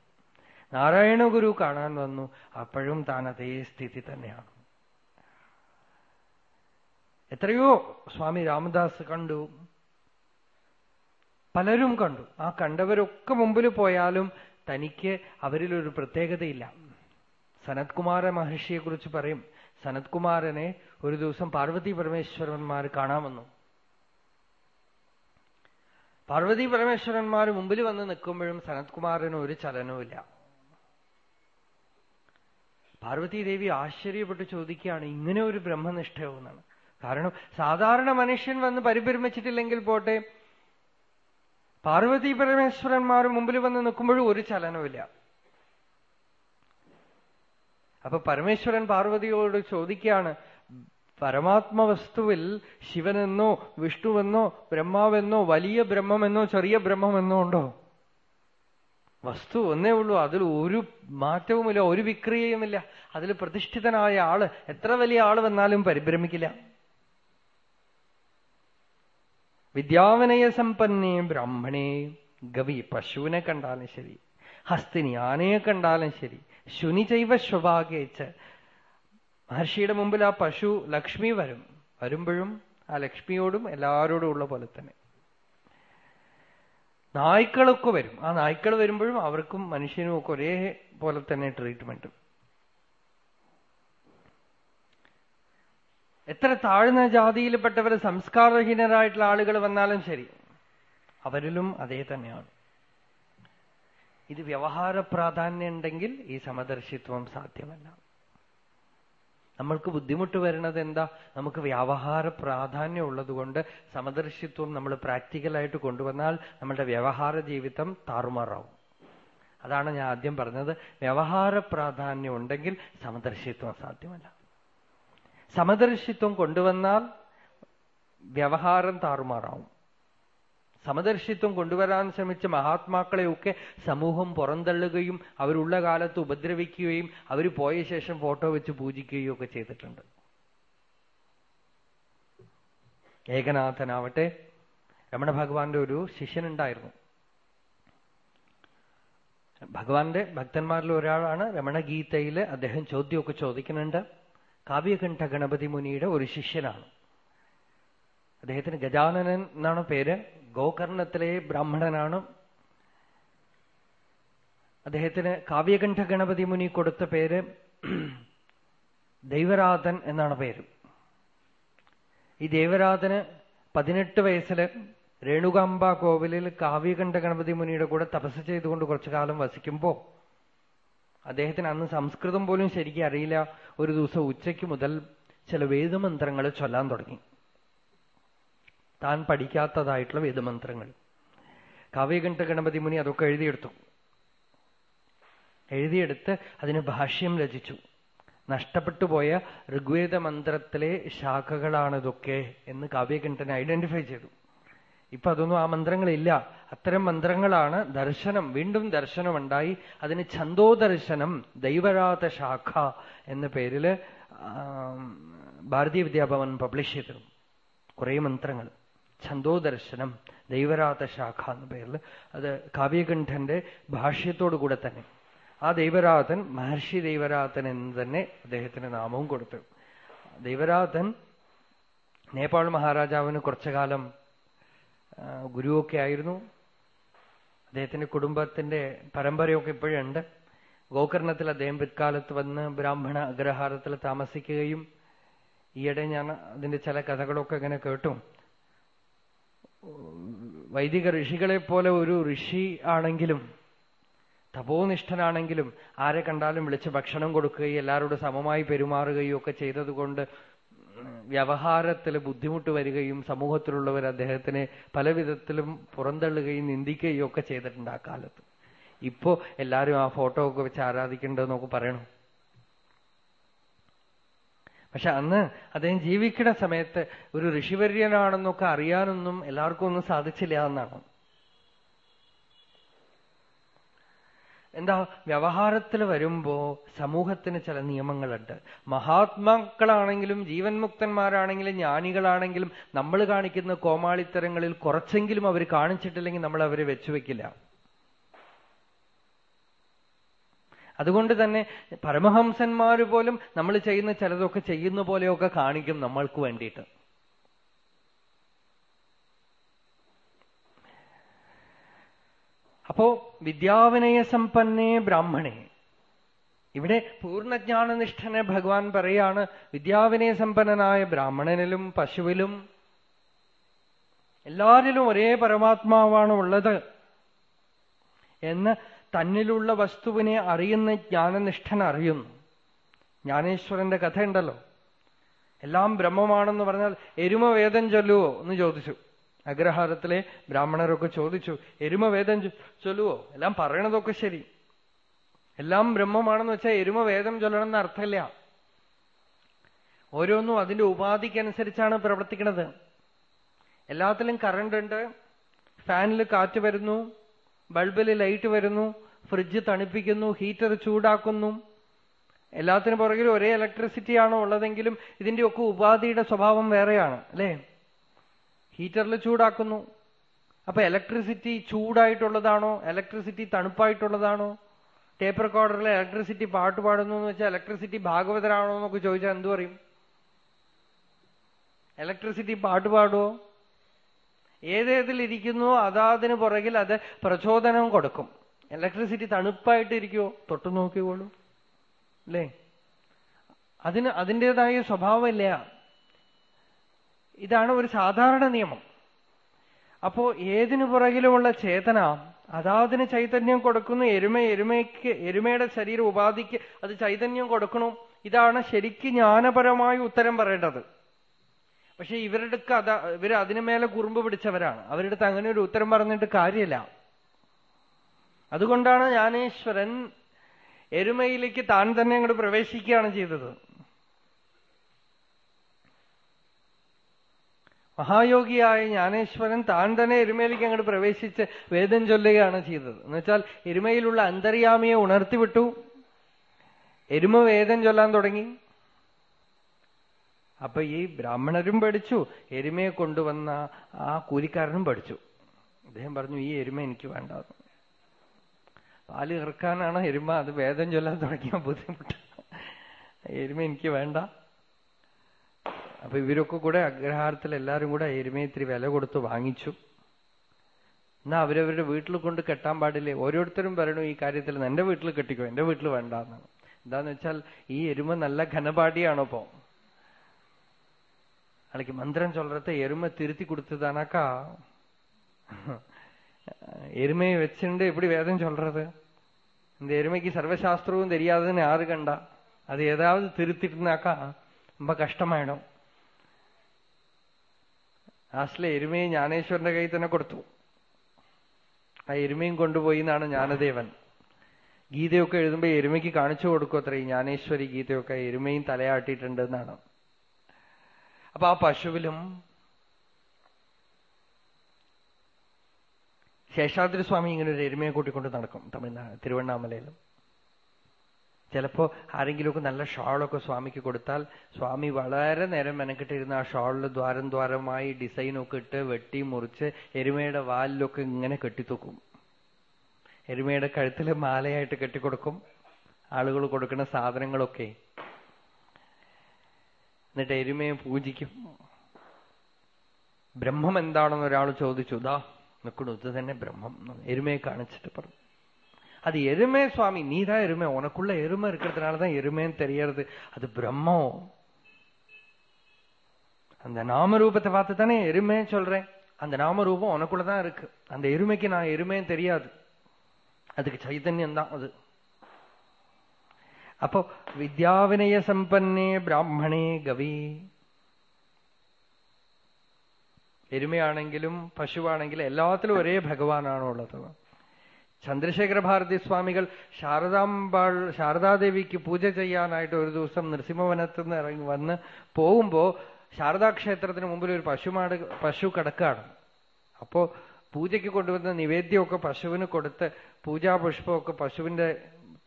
നാരായണ ഗുരു കാണാൻ വന്നു അപ്പോഴും താൻ അതേ സ്ഥിതി തന്നെയാണ്. എത്രയോ സ്വാമി രാമദാസ് കണ്ടു. പലരും കണ്ടു. ആ കണ്ടവരൊക്കെ മുമ്പിൽ പോയാലും തനിക്ക് അവരിലൊരു പ്രത്യേകതയില്ല. സനത്കുമാര കുമാര കുറിച്ച് പറയും. സനത്കുമാരനെ ഒരു ദിവസം പാർവതി പരമേശ്വരന്മാർ കാണാമെന്നു പാർവതി പരമേശ്വരന്മാർ മുമ്പിൽ വന്ന് നിൽക്കുമ്പോഴും സനത്കുമാറിന് ഒരു ചലനവുമില്ല. പാർവതീദേവി ആശ്ചര്യപ്പെട്ട് ചോദിക്കുകയാണ് ഇങ്ങനെ ഒരു ബ്രഹ്മനിഷ്ഠയോ എന്നാണ്. കാരണം സാധാരണ മനുഷ്യൻ വന്ന് പരിഭ്രമിച്ചിട്ടില്ലെങ്കിൽ പോട്ടെ പാർവതി പരമേശ്വരന്മാർ മുമ്പിൽ വന്ന് നിൽക്കുമ്പോഴും ഒരു ചലനവുമില്ല. അപ്പൊ പരമേശ്വരൻ പാർവതിയോട് ചോദിക്കുകയാണ് പരമാത്മവസ്തുവിൽ ശിവനെന്നോ വിഷ്ണുവെന്നോ ബ്രഹ്മാവെന്നോ വലിയ ബ്രഹ്മമെന്നോ ചെറിയ ബ്രഹ്മമെന്നോ ഉണ്ടോ? വസ്തു ഒന്നേ ഉള്ളൂ. അതിൽ ഒരു മാറ്റവുമില്ല ഒരു വിക്രിയയുമില്ല. അതിൽ പ്രതിഷ്ഠിതനായ ആൾ എത്ര വലിയ ആൾ വന്നാലും പരിഭ്രമിക്കില്ല. വിദ്യാവിനയ സമ്പന്നേ ബ്രാഹ്മണേ ഗവി പശുവിനെ കണ്ടാലും ശരി ഹസ്തിനി ആനയെ കണ്ടാലും ശരി ശുനി ചൈവ സ്വഭാഗേച്ച് മഹർഷിയുടെ മുമ്പിൽ ആ പശു ലക്ഷ്മി വരും. വരുമ്പോഴും ആ ലക്ഷ്മിയോടും എല്ലാവരോടും ഉള്ള പോലെ തന്നെ. നായ്ക്കളൊക്കെ വരും. ആ നായ്ക്കൾ വരുമ്പോഴും അവർക്കും മനുഷ്യനും ഒക്കെ ഒരേ പോലെ തന്നെ ട്രീറ്റ്മെന്റ് എത്ര താഴ്ന്ന ജാതിയിൽപ്പെട്ടവർ സംസ്കാരഹീനരായിട്ടുള്ള ആളുകൾ വന്നാലും ശരി അവരിലും അതേ തന്നെയാണ്. ഇത് വ്യവഹാര പ്രാധാന്യം ഉണ്ടെങ്കിൽ ഈ സമദർശിത്വം സാധ്യമല്ല. നമ്മൾക്ക് ബുദ്ധിമുട്ട് വരുന്നത് എന്താ? നമുക്ക് വ്യവഹാര പ്രാധാന്യം ഉള്ളതുകൊണ്ട് സമദർശിത്വം നമ്മൾ പ്രാക്ടിക്കലായിട്ട് കൊണ്ടുവന്നാൽ നമ്മുടെ വ്യവഹാര ജീവിതം താറുമാറാവും. അതാണ് ഞാൻ ആദ്യം പറഞ്ഞത്. വ്യവഹാര പ്രാധാന്യം ഉണ്ടെങ്കിൽ സമദർശിത്വം സാധ്യമല്ല സമദർശിത്വം കൊണ്ടുവന്നാൽ വ്യവഹാരം താറുമാറാവും. സമദർശിത്വം കൊണ്ടുവരാൻ ശ്രമിച്ച മഹാത്മാക്കളെയൊക്കെ സമൂഹം പുറന്തള്ളുകയും അവരുള്ള കാലത്ത് ഉപദ്രവിക്കുകയും അവർ പോയ ശേഷം ഫോട്ടോ വെച്ച് പൂജിക്കുകയും ഒക്കെ ചെയ്തിട്ടുണ്ട്. ഏകനാഥനാവട്ടെ. രമണ ഭഗവാന്റെ ഒരു ശിഷ്യനുണ്ടായിരുന്നു. ഭഗവാന്റെ ഭക്തന്മാരിൽ ഒരാളാണ് രമണഗീതയിൽ അദ്ദേഹം ചോദ്യമൊക്കെ ചോദിക്കുന്നുണ്ട്. കാവ്യകണ്ഠ ഗണപതി മുനിയുടെ ഒരു ശിഷ്യനാണ്. അദ്ദേഹത്തിന് ഗജാനനൻ എന്നാണ് പേര്. ഗോകർണത്തിലെ ബ്രാഹ്മണനാണ്. അദ്ദേഹത്തിന് കാവ്യകണ്ഠ ഗണപതി മുനി കൊടുത്ത പേര് ദൈവരാധൻ എന്നാണ് പേര്. ഈ ദേവരാധന് പതിനെട്ട് വയസ്സിൽ രേണുകാംബ കോവിലിൽ കാവ്യകണ്ഠ ഗണപതി മുനിയുടെ കൂടെ തപസ് ചെയ്തുകൊണ്ട് കുറച്ചു കാലം വസിക്കുമ്പോ അദ്ദേഹത്തിന് അന്ന് സംസ്കൃതം പോലും ശരിക്കും അറിയില്ല. ഒരു ദിവസം ഉച്ചയ്ക്ക് മുതൽ ചില വേദമന്ത്രങ്ങൾ ചൊല്ലാൻ തുടങ്ങി. താൻ പഠിക്കാത്തതായിട്ടുള്ള വേദമന്ത്രങ്ങൾ. കാവ്യകണ്ഠ ഗണപതി മുനി അതൊക്കെ എഴുതിയെടുത്തു. എഴുതിയെടുത്ത് അതിന് ഭാഷ്യം രചിച്ചു. നഷ്ടപ്പെട്ടു പോയ ഋഗ്വേദ മന്ത്രത്തിലെ ശാഖകളാണിതൊക്കെ എന്ന് കാവ്യകണ്ഠനെ ഐഡന്റിഫൈ ചെയ്തു. ഇപ്പൊ അതൊന്നും ആ മന്ത്രങ്ങളില്ല. അത്തരം മന്ത്രങ്ങളാണ് ദർശനം വീണ്ടും ദർശനമുണ്ടായി. അതിന് ഛന്തോദർശനം ദൈവരാത ശാഖ എന്ന പേരിൽ ഭാരതീയ വിദ്യാഭവൻ പബ്ലിഷ് ചെയ്തു കുറെ മന്ത്രങ്ങൾ. ഛന്തോദർശനം ദൈവരാത ശാഖ എന്ന പേരിൽ അത് കാവ്യകണ്ഠന്റെ ഭാഷ്യത്തോടു കൂടെ തന്നെ. ആ ദൈവരാതൻ മഹർഷി ദൈവരാതൻ എന്ന് തന്നെ അദ്ദേഹത്തിന് നാമവും കൊടുത്തു. ദൈവരാതൻ നേപ്പാൾ മഹാരാജാവിന് കുറച്ചു കാലം ഗുരുവൊക്കെ ആയിരുന്നു. അദ്ദേഹത്തിന്റെ കുടുംബത്തിന്റെ പരമ്പരയൊക്കെ ഇപ്പോഴുണ്ട്. ഗോകർണത്തിൽ അദ്ദേഹം പിൽക്കാലത്ത് വന്ന് ബ്രാഹ്മണ അഗ്രഹാരത്തിൽ താമസിക്കുകയും ഈയിടെ ഞാൻ അതിന്റെ ചില കഥകളൊക്കെ ഇങ്ങനെ കേട്ടു. വൈദിക ഋഷികളെ പോലെ ഒരു ഋഷി ആണെങ്കിലും തപോനിഷ്ഠനാണെങ്കിലും ആരെ കണ്ടാലും വിളിച്ച് ഭക്ഷണം കൊടുക്കുകയും എല്ലാവരോടും സമമായി പെരുമാറുകയും ഒക്കെ ചെയ്തതുകൊണ്ട് വ്യവഹാരത്തിൽ ബുദ്ധിമുട്ട് വരികയും സമൂഹത്തിലുള്ളവർ അദ്ദേഹത്തിനെ പല വിധത്തിലും പുറന്തള്ളുകയും നിന്ദിക്കുകയും ഒക്കെ ചെയ്തിട്ടുണ്ട് ആ കാലത്ത്. ഇപ്പോ എല്ലാവരും ആ ഫോട്ടോ ഒക്കെ വെച്ച് ആരാധിക്കേണ്ടതെന്നൊക്കെ പറയണം? പക്ഷെ അന്ന് അദ്ദേഹം ജീവിക്കുന്ന സമയത്ത് ഒരു ഋഷിവര്യനാണെന്നൊക്കെ അറിയാനൊന്നും എല്ലാവർക്കും ഒന്നും സാധിച്ചില്ല എന്നാണ്. എന്താ വ്യവഹാരത്തിൽ വരുമ്പോ സമൂഹത്തിന് ചില നിയമങ്ങളുണ്ട്. മഹാത്മാക്കളാണെങ്കിലും ജീവൻ മുക്തന്മാരാണെങ്കിലും ജ്ഞാനികളാണെങ്കിലും നമ്മൾ കാണിക്കുന്ന കോമാളിത്തരങ്ങളിൽ കുറച്ചെങ്കിലും അവർ കാണിച്ചിട്ടില്ലെങ്കിൽ നമ്മൾ അവരെ വെച്ചുവെക്കില്ല. അതുകൊണ്ട് തന്നെ പരമഹംസന്മാർ പോലും നമ്മൾ ചെയ്യുന്ന ചിലതൊക്കെ ചെയ്യുന്ന പോലെയൊക്കെ കാണിക്കും നമ്മൾക്ക് വേണ്ടിയിട്ട്. അപ്പോ വിദ്യാവിനയ സമ്പന്നേ ബ്രാഹ്മണേ. ഇവിടെ പൂർണജ്ഞാനനിഷ്ഠനെ ഭഗവാൻ പറയാണ് വിദ്യാവിനയ സമ്പന്നനായ ബ്രാഹ്മണനിലും പശുവിലും എല്ലാരിലും ഒരേ പരമാത്മാവാണ് ഉള്ളത് എന്ന് തന്നിലുള്ള വസ്തുവിനെ അറിയുന്ന ജ്ഞാനനിഷ്ഠൻ അറിയുന്നു. ജ്ഞാനേശ്വരന്റെ കഥയുണ്ടല്ലോ. എല്ലാം ബ്രഹ്മമാണെന്ന് പറഞ്ഞാൽ എരുമ വേദം ചൊല്ലുവോ എന്ന് ചോദിച്ചു. അഗ്രഹാരത്തിലെ ബ്രാഹ്മണരൊക്കെ ചോദിച്ചു എരുമ വേദം ചൊല്ലുവോ? എല്ലാം പറയണതൊക്കെ ശരി. എല്ലാം ബ്രഹ്മമാണെന്ന് വെച്ചാൽ എരുമ വേദം ചൊല്ലണം എന്ന് അർത്ഥമില്ല. ഓരോന്നും അതിന്റെ ഉപാധിക്കനുസരിച്ചാണ് പ്രവർത്തിക്കുന്നത് എല്ലാത്തിലും കറണ്ട് ഉണ്ട്. ഫാനിൽ കാറ്റ് വരുന്നു. ബൾബിൽ ലൈറ്റ് വരുന്നു ഫ്രിഡ്ജ് തണുപ്പിക്കുന്നു ഹീറ്റർ ചൂടാക്കുന്നു. എല്ലാത്തിനും പുറകിൽ ഒരേ ഇലക്ട്രിസിറ്റിയാണോ ഉള്ളതെങ്കിലും ഇതിന്റെയൊക്കെ ഉപാധിയുടെ സ്വഭാവം വേറെയാണ് അല്ലേ? ഹീറ്ററിൽ ചൂടാക്കുന്നു. അപ്പൊ ഇലക്ട്രിസിറ്റി ചൂടായിട്ടുള്ളതാണോ ഇലക്ട്രിസിറ്റി തണുപ്പായിട്ടുള്ളതാണോ? ടേപ്പ് റെക്കോർഡറിൽ ഇലക്ട്രിസിറ്റി പാട്ട് പാടുന്നു എന്ന് വെച്ചാൽ ഇലക്ട്രിസിറ്റി ഭാഗവതരാണോ എന്നൊക്കെ ചോദിച്ചാൽ എന്തു പറയും? ഇലക്ട്രിസിറ്റി പാട്ട് പാടുമോ ഏതേതിൽ ഇരിക്കുന്നുവോ അതാതിന് പുറകിൽ അത് പ്രചോദനം കൊടുക്കും. ഇലക്ട്രിസിറ്റി തണുപ്പായിട്ട് ഇരിക്കുമോ തൊട്ടു നോക്കിക്കോളൂ. അല്ലേ? അതിന് അതിന്റെതായ സ്വഭാവമില്ല. ഇതാണ് ഒരു സാധാരണ നിയമം. അപ്പോ ഏതിനു പുറകിലുമുള്ള ചേതന അതാതിന് ചൈതന്യം കൊടുക്കുന്നു. എരുമ എരുമയ്ക്ക് എരുമയുടെ ശരീര ഉപാധിക്ക് അത് ചൈതന്യം കൊടുക്കണം. ഇതാണ് ശരിക്ക് ജ്ഞാനപരമായി ഉത്തരം പറയേണ്ടത്. പക്ഷെ ഇവരുടെ കഥ ഇവർ അതിനു മേലെ കുറുമ്പ് പിടിച്ചവരാണ്. അവരുടെ അങ്ങനെ ഒരു ഉത്തരം പറഞ്ഞിട്ട് കാര്യമില്ല. അതുകൊണ്ടാണ് ജ്ഞാനേശ്വരൻ എരുമയിലേക്ക് താൻ തന്നെ അങ്ങോട്ട് പ്രവേശിക്കുകയാണ് ചെയ്തത്. മഹായോഗിയായ ജ്ഞാനേശ്വരൻ താൻ തന്നെ എരുമയിലേക്ക് അങ്ങോട്ട് പ്രവേശിച്ച് വേദം ചൊല്ലുകയാണ് ചെയ്തത്. എന്നുവെച്ചാൽ എരുമയിലുള്ള അന്തര്യാമിയെ ഉണർത്തിവിട്ടു. എരുമ വേദം ചൊല്ലാൻ തുടങ്ങി. അപ്പൊ ഈ ബ്രാഹ്മണരും പഠിച്ചു എരുമയെ കൊണ്ടുവന്ന ആ കൂലിക്കാരനും പഠിച്ചു. അദ്ദേഹം പറഞ്ഞു ഈ എരുമ എനിക്ക് വേണ്ട. പാൽ ഇറക്കാനാണ് എരുമ? അത് വേദം ചൊല്ലാൻ തുടങ്ങിയ ബുദ്ധിമുട്ട്. എരുമ എനിക്ക് വേണ്ട. അപ്പൊ ഇവരൊക്കെ കൂടെ അഗ്രഹാരത്തിൽ എല്ലാവരും കൂടെ എരുമയെ ഇത്തിരി വില കൊടുത്ത് വാങ്ങിച്ചു. എന്നാ അവരവരുടെ വീട്ടിൽ കൊണ്ട് കെട്ടാൻ പാടില്ലേ? ഓരോരുത്തരും പറയണു ഈ കാര്യത്തിൽ എന്റെ വീട്ടിൽ കെട്ടിക്കോ എന്റെ വീട്ടിൽ വേണ്ട എന്നാണ് എന്താന്ന് വെച്ചാൽ ഈ എരുമ നല്ല ഘനപാടിയാണോ ഇപ്പോ? நாளைக்கு மந்திரம் சொல்றத எருமை திருத்தி கொடுத்ததானாக்கா எருமையை வச்சுண்டு எப்படி வேதம் சொல்றது இந்த எருமைக்கு சர்வசாஸ்திரமும் தெரியாதுன்னு யாரு கண்டா அது ஏதாவது திருத்திட்டுனாக்கா ரொம்ப கஷ்டமாயிடும் ലാസ്റ്റിലെ എരുമയെ ജ്ഞാനേശ്വരന്റെ കയ്യിൽ തന്നെ കൊടുത്തു ആ എരുമയും കൊണ്ടുപോയി എന്നാണ് ജ്ഞാനദേവൻ ഗീതയൊക്കെ എഴുതുമ്പോ എരുമയ്ക്ക് കാണിച്ചു കൊടുക്കും അത്രയും ജ്ഞാനേശ്വരി ഗീതയൊക്കെ എരുമയും തലയാട്ടിയിട്ടുണ്ട് എന്നാണ് അപ്പൊ ആ പശുവിലും ശേഷാദ്രി സ്വാമി ഇങ്ങനെ ഒരു എരുമയെ കൂട്ടിക്കൊണ്ട് നടക്കും തമിഴ്നാട് തിരുവണ്ണാമലയിലും. ചിലപ്പോ ആരെങ്കിലുമൊക്കെ നല്ല ഷാളൊക്കെ സ്വാമിക്ക് കൊടുത്താൽ സ്വാമി വളരെ നേരം മെനക്കെട്ടിരുന്ന ആ ഷാളിൽ ദ്വാരം ദ്വാരമായി ഡിസൈനൊക്കെ ഇട്ട് വെട്ടി മുറിച്ച് എരുമയുടെ വാലിലൊക്കെ ഇങ്ങനെ കെട്ടിത്തൂക്കും. എരുമയുടെ കഴുത്തിൽ മാലയായിട്ട് കെട്ടിക്കൊടുക്കും. ആളുകൾ കൊടുക്കുന്ന സാധനങ്ങളൊക്കെ എന്നിട്ട് എരുമയെ പൂജിക്കും ബ്രഹ്മം എന്താണെന്ന് ഒരാൾ ചോദിച്ചു ദാ നിൽക്കണു ഇത് തന്നെ ബ്രഹ്മം എരുമയെ കാണിച്ചിട്ട് പറഞ്ഞു அது எருமே சுவாமி நீ தான் எருமை உனக்குள்ள எருமை இருக்கிறதுனாலதான் எருமைன்னு தெரியறது அது பிரம்மம் அந்த நாமரூபத்தை பார்த்து தானே எருமைன்னு சொல்றேன் அந்த நாமரூபம் உனக்குள்ளதான் இருக்கு அந்த எருமைக்கு நான் எருமைன்னு தெரியாது அதுக்கு சைதன்யம் தான் அது അപ്പോ വിദ്യാവിനയ സമ്പന്നേ ബ്രാഹ്മണേ ഗവി. എരുമയാണെങ്കിലും പശുവാണെങ്കിലും എല്ലാത്തിലും ഒരേ ഭഗവാനാണുള്ളത്. ചന്ദ്രശേഖര ഭാരതി സ്വാമികൾ ശാരദാമ്പാൾ ശാരദാദേവിക്ക് പൂജ ചെയ്യാനായിട്ട് ഒരു ദിവസം നൃസിംഹവനത്തിൽ നിന്ന് ഇറങ്ങി വന്ന് പോകുമ്പോ ശാരദാക്ഷേത്രത്തിന് മുമ്പിൽ ഒരു പശുമാട് പശു കിടക്കുകയാണ് അപ്പോ പൂജയ്ക്ക് കൊണ്ടുവന്ന നിവേദ്യമൊക്കെ പശുവിന് കൊടുത്ത് പൂജാപുഷ്പമൊക്കെ പശുവിന്റെ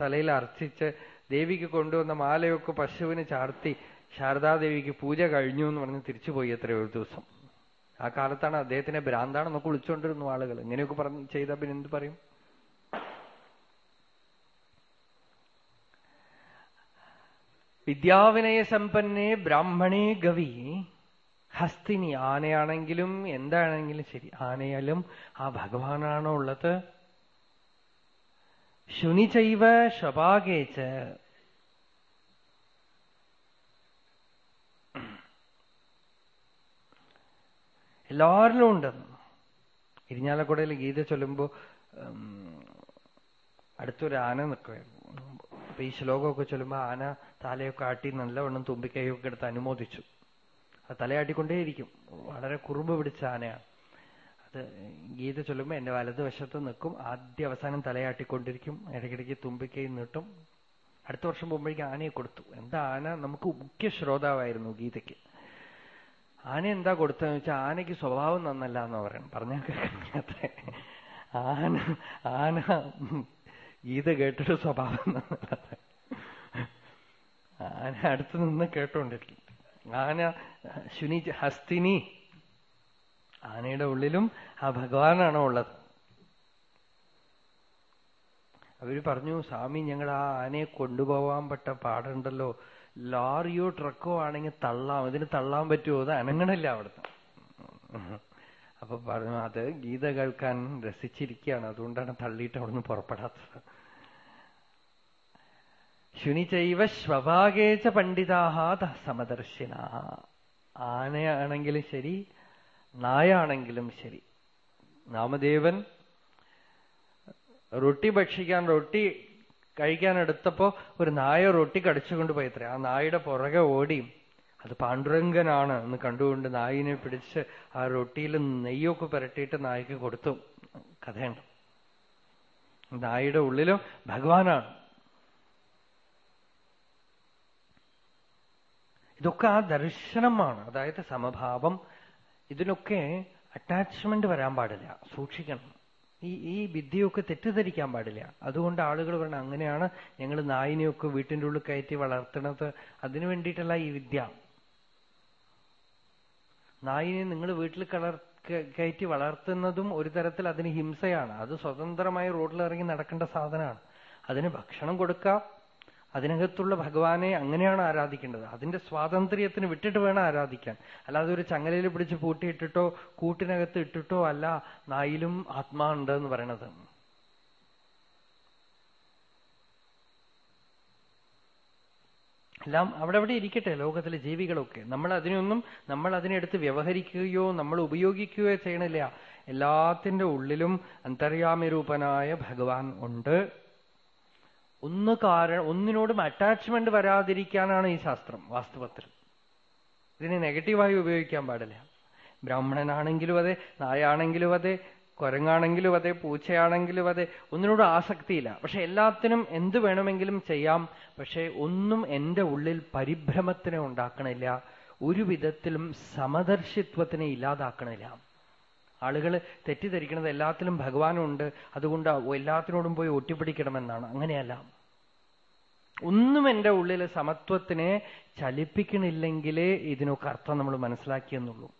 തലയിൽ അർച്ചിച്ച് ദേവിക്ക് കൊണ്ടുവന്ന മാലയൊക്കെ പശുവിന് ചാർത്തി ശാരദാദേവിക്ക് പൂജ കഴിഞ്ഞു എന്ന് പറഞ്ഞ് തിരിച്ചുപോയി എത്രയോ ഒരു ദിവസം. ആ കാലത്താണ് അദ്ദേഹത്തിനെ ഭ്രാന്താണെന്നൊക്കെ വിളിച്ചുകൊണ്ടിരുന്നു ആളുകൾ. ഇങ്ങനെയൊക്കെ പറഞ്ഞ് ചെയ്ത പിന്നെ എന്ത് പറയും? വിദ്യാവിനയ സമ്പന്നെ ബ്രാഹ്മണേ ഗവി. ഹസ്തിനി ആനയാണെങ്കിലും എന്താണെങ്കിലും ശരി ആനയാലും ആ ഭഗവാനാണോ ഉള്ളത്? ശുനിചൈവ ശപാകേച്ച് എല്ലാവരിലും ഉണ്ട്. ഇരിഞ്ഞാലക്കുടയിൽ ഗീത ചൊല്ലുമ്പോ അടുത്തൊരു ആന നിൽക്കുകയായിരുന്നു അപ്പൊ ഈ ശ്ലോകമൊക്കെ ചൊല്ലുമ്പോ ആന തലയൊക്കെ ആട്ടി നല്ലവണ്ണം തുമ്പിക്കൈയൊക്കെ എടുത്ത് അനുമോദിച്ചു. അത് തലയാട്ടിക്കൊണ്ടേയിരിക്കും. വളരെ കുറുമ്പ് പിടിച്ച ആനയാണ്. അത് ഗീത ചൊല്ലുമ്പോ എന്റെ വലതുവശത്ത് നിൽക്കും. ആദ്യ അവസാനം തലയാട്ടിക്കൊണ്ടിരിക്കും. ഇടയ്ക്കിടയ്ക്ക് തുമ്പിക്കൈ നീട്ടും. അടുത്ത വർഷം പോകുമ്പോഴേക്കും ആനയെ കൊടുത്തു. എന്താ ആന? നമുക്ക് മുഖ്യ ശ്രോതാവായിരുന്നു ഗീതയ്ക്ക്. ആന എന്താ കൊടുത്തതെന്ന് വെച്ചാൽ ആനയ്ക്ക് സ്വഭാവം നന്നല്ല എന്ന് പറയണം. പറഞ്ഞാൽ കേൾക്കാത്ത ആന ആന ഗീത കേട്ടിട്ട് സ്വഭാവം നന്നല്ല ആന അടുത്ത് നിന്ന് കേട്ടോണ്ടിരിക്കും. ആന ശുനി ഹസ്തിനി ആനയുടെ ഉള്ളിലും ആ ഭഗവാനാണോ ഉള്ളത്. അവർ പറഞ്ഞു സ്വാമി ഞങ്ങൾ ആ ആനയെ കൊണ്ടുപോവാൻ പെട്ട പാടുണ്ടല്ലോ. ലോറിയോ ട്രക്കോ ആണെങ്കിൽ തള്ളാം. ഇതിന് തള്ളാൻ പറ്റുമോ? അത് അനങ്ങണില്ല അവിടുത്തെ അപ്പൊ പറഞ്ഞു അത് ഗീത കേൾക്കാൻ രസിച്ചിരിക്കുകയാണ്. അതുകൊണ്ടാണ് തള്ളിയിട്ട് അവിടുന്ന് പുറപ്പെടാത്തത്. ശുനിചൈവ സ്വഭാഗേച്ച പണ്ഡിതാഹ സമദർശിന. ആനയാണെങ്കിലും ശരി നായാണെങ്കിലും ശരി. നാമദേവൻ റൊട്ടി ഭക്ഷിക്കാൻ റൊട്ടി കഴിക്കാൻ എടുത്തപ്പോ ഒരു നായ റൊട്ടി കടിച്ചുകൊണ്ട് പോയത്രേ ആ നായയുടെ പുറകെ ഓടി. അത് പാണ്ഡുരംഗനാണ് എന്ന് കണ്ടുകൊണ്ട് നായിനെ പിടിച്ച് ആ റൊട്ടിയിൽ നെയ്യൊക്കെ പുരട്ടിയിട്ട് നായ്ക്ക് കൊടുത്തു. കഥയുണ്ട്. നായയുടെ ഉള്ളിലും ഭഗവാനാണ്. ഇതൊക്കെ ആ ദർശനമാണ്. അതായത് സമഭാവം. ഇതിനൊക്കെ അറ്റാച്ച്മെന്റ് വരാൻ പാടില്ല. സൂക്ഷിക്കണം. ഈ ഈ വിദ്യയൊക്കെ തെറ്റിദ്ധരിക്കാൻ പാടില്ല. അതുകൊണ്ട് ആളുകൾ പറഞ്ഞു അങ്ങനെയാണ് ഞങ്ങൾ നായിനെയൊക്കെ വീട്ടിന്റെ ഉള്ളിൽ കയറ്റി വളർത്തണത്. അതിനു വേണ്ടിയിട്ടല്ല ഈ വിദ്യ. നായിനെ നിങ്ങൾ വീട്ടിൽ കളർ കയറ്റി വളർത്തുന്നതും ഒരു തരത്തിൽ അതിന് ഹിംസയാണ്. അത് സ്വതന്ത്രമായി റോഡിൽ ഇറങ്ങി നടക്കേണ്ട സാധനമാണ്. അതിന് ഭക്ഷണം കൊടുക്കുക അതിനകത്തുള്ള ഭഗവാനെ അങ്ങനെയാണ് ആരാധിക്കേണ്ടത്. അതിന്റെ സ്വാതന്ത്ര്യത്തിന് വിട്ടിട്ട് വേണം ആരാധിക്കാൻ. അല്ലാതെ ഒരു ചങ്ങലയിൽ പിടിച്ച് പൂട്ടിയിട്ടിട്ടോ കൂട്ടിനകത്ത് ഇട്ടിട്ടോ അല്ല നായിലും ആത്മാ ഉണ്ട് എന്ന് പറയണത്. എല്ലാം അവിടെ അവിടെ ഇരിക്കട്ടെ ലോകത്തിലെ ജീവികളൊക്കെ. നമ്മൾ അതിനൊന്നും നമ്മൾ അതിനെടുത്ത് വ്യവഹരിക്കുകയോ നമ്മൾ ഉപയോഗിക്കുകയോ ചെയ്യണില്ല. എല്ലാത്തിന്റെ ഉള്ളിലും അന്തര്യാമിരൂപനായ ഭഗവാൻ ഉണ്ട്. ഒന്ന് കാരണം ഒന്നിനോടും അറ്റാച്ച്മെന്റ് വരാതിരിക്കാനാണ് ഈ ശാസ്ത്രം വാസ്തവത്തിൽ. ഇതിനെ നെഗറ്റീവായി ഉപയോഗിക്കാൻ പാടില്ല. ബ്രാഹ്മണനാണെങ്കിലും അതെ നായാണെങ്കിലും അതെ കുരങ്ങാണെങ്കിലും അതെ പൂച്ചയാണെങ്കിലും അതെ ഒന്നിനോട് ആസക്തിയില്ല. പക്ഷെ എല്ലാത്തിനും എന്ത് വേണമെങ്കിലും ചെയ്യാം. പക്ഷെ ഒന്നും എന്റെ ഉള്ളിൽ പരിഭ്രമത്തിനെ ഉണ്ടാക്കണില്ല. ഒരു വിധത്തിലും സമദർശിത്വത്തിനെ ഇല്ലാതാക്കണില്ല. ആളുകൾ തെറ്റിദ്ധരിക്കുന്നത് എല്ലാത്തിലും ഭഗവാനുണ്ട്. അതുകൊണ്ട് എല്ലാത്തിനോടും പോയി ഒട്ടിപ്പിടിക്കണമെന്നാണ്. അങ്ങനെയല്ല. ഒന്നും എന്റെ ഉള്ളിലെ സമത്വത്തിനെ ചലിപ്പിക്കണില്ലെങ്കിലേ ഇതിനൊക്കെ അർത്ഥം നമ്മൾ മനസ്സിലാക്കിയെന്നുള്ളൂ.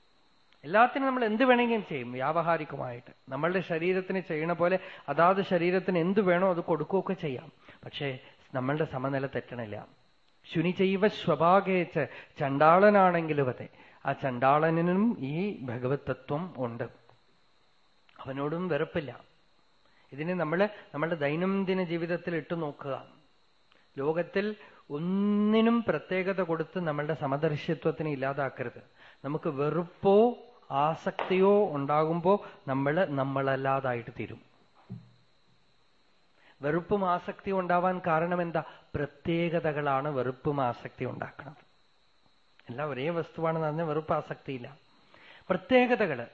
എല്ലാത്തിനും നമ്മൾ എന്ത് വേണമെങ്കിലും ചെയ്യും വ്യാവഹാരികമായിട്ട്. നമ്മളുടെ ശരീരത്തിന് ചെയ്യണ പോലെ അതാത് ശരീരത്തിന് എന്ത് വേണോ അത് കൊടുക്കുകയൊക്കെ ചെയ്യാം. പക്ഷേ നമ്മളുടെ സമനില തെറ്റണില്ല. ശുനി ചെയ്വ സ്വഭാഗേച്ച് ചണ്ടാളനാണെങ്കിലും അതെ ആ ചണ്ടാളനും ഈ ഭഗവത് തത്വം ഉണ്ട്. അവനോടും വെറുപ്പില്ല. ഇതിനെ നമ്മൾ നമ്മളുടെ ദൈനംദിന ജീവിതത്തിൽ ഇട്ടു നോക്കുക ലോകത്തിൽ ഒന്നിനും പ്രത്യേകത കൊടുത്ത് നമ്മളുടെ സമദർശിത്വത്തിന് ഇല്ലാതാക്കരുത്. നമുക്ക് വെറുപ്പോ ആസക്തിയോ ഉണ്ടാകുമ്പോ നമ്മൾ നമ്മളല്ലാതായിട്ട് തീരും. വെറുപ്പും ആസക്തിയും ഉണ്ടാവാൻ കാരണം എന്താ? പ്രത്യേകതകളാണ് വെറുപ്പും ആസക്തി ഉണ്ടാക്കുന്നത് എല്ലാം ഒരേ വസ്തുവാണെന്ന് പറഞ്ഞാൽ വെറുപ്പ് ആസക്തിയില്ല. പ്രത്യേകതകൾ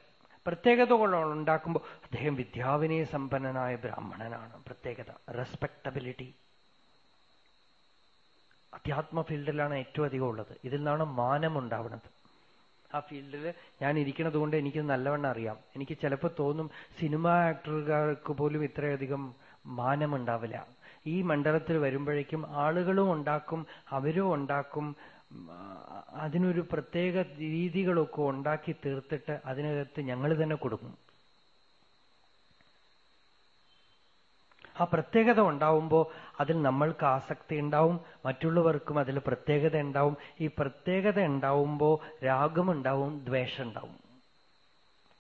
പ്രത്യേകതകൾ ഉണ്ടാക്കുമ്പോൾ അദ്ദേഹം വിദ്യാവിനയ സമ്പന്നനായ ബ്രാഹ്മണനാണ്. പ്രത്യേകത റെസ്പെക്ടബിലിറ്റി അധ്യാത്മ ഫീൽഡിലാണ് ഏറ്റവും അധികം ഉള്ളത്. ഇതിൽ നിന്നാണ് മാനം ഉണ്ടാവുന്നത്. ആ ഫീൽഡിൽ ഞാൻ ഇരിക്കുന്നത് കൊണ്ട് എനിക്ക് നല്ലവണ്ണം അറിയാം. എനിക്ക് ചിലപ്പോൾ തോന്നും സിനിമ ആക്ടറുകാർക്ക് പോലും ഇത്രയധികം മാനമുണ്ടാവില്ല ഈ മണ്ഡലത്തിൽ വരുമ്പോഴേക്കും ആളുകളും ഉണ്ടാക്കും അവരും ഉണ്ടാക്കും. അതിനൊരു പ്രത്യേക രീതികളൊക്കെ ഉണ്ടാക്കി തീർത്തിട്ട് അതിനകത്ത് ഞങ്ങൾ തന്നെ കൊടുക്കും. ആ പ്രത്യേകത ഉണ്ടാവുമ്പോൾ അതിൽ നമ്മൾക്ക് ആസക്തി ഉണ്ടാവും മറ്റുള്ളവർക്കും അതിൽ പ്രത്യേകത ഉണ്ടാവും. ഈ പ്രത്യേകത ഉണ്ടാവുമ്പോൾ രാഗമുണ്ടാവും ദ്വേഷം ഉണ്ടാവും.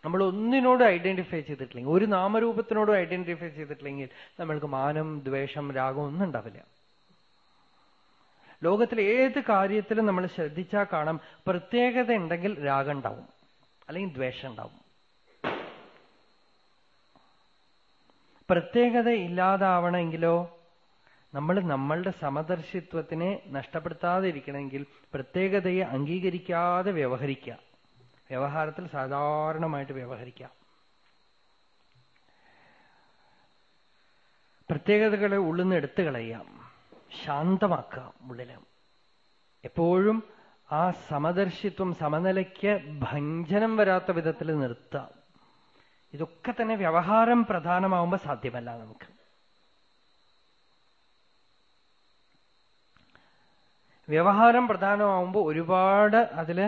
നമ്മൾ ഒന്നിനോട് ഐഡന്റിഫൈ ചെയ്തിട്ടില്ലെങ്കിൽ ഒരു നാമരൂപത്തിനോടും ഐഡന്റിഫൈ ചെയ്തിട്ടില്ലെങ്കിൽ നമ്മൾക്ക് മാനം ദ്വേഷം രാഗം ഒന്നും ഉണ്ടാവില്ല. ലോകത്തിലെ ഏത് കാര്യത്തിലും നമ്മൾ ശ്രദ്ധിച്ചാൽ കാണാം പ്രത്യേകത ഉണ്ടെങ്കിൽ രാഗം ഉണ്ടാവും അല്ലെങ്കിൽ ദ്വേഷം ഉണ്ടാവും. പ്രത്യേകത ഇല്ലാതാവണമെങ്കിലോ നമ്മൾ നമ്മളുടെ സമദർശിത്വത്തിനെ നഷ്ടപ്പെടുത്താതിരിക്കണമെങ്കിൽ പ്രത്യേകതയെ അംഗീകരിക്കാതെ വ്യവഹരിക്കുക. വ്യവഹാരത്തിൽ സാധാരണമായിട്ട് വ്യവഹരിക്കാം പ്രത്യേകതകളെ ഉള്ളിൽ നിന്ന് എടുത്തു കളയാം ശാന്തമാക്കുക ഉള്ളിൽ. എപ്പോഴും ആ സമദർശിത്വം സമനിലയ്ക്ക് ഭഞ്ജനം വരാത്ത വിധത്തിൽ നിർത്താം ഇതൊക്കെ തന്നെ വ്യവഹാരം പ്രധാനമാവുമ്പോൾ സാധ്യമല്ല നമുക്ക്. വ്യവഹാരം പ്രധാനമാവുമ്പോൾ ഒരുപാട് അതിൽ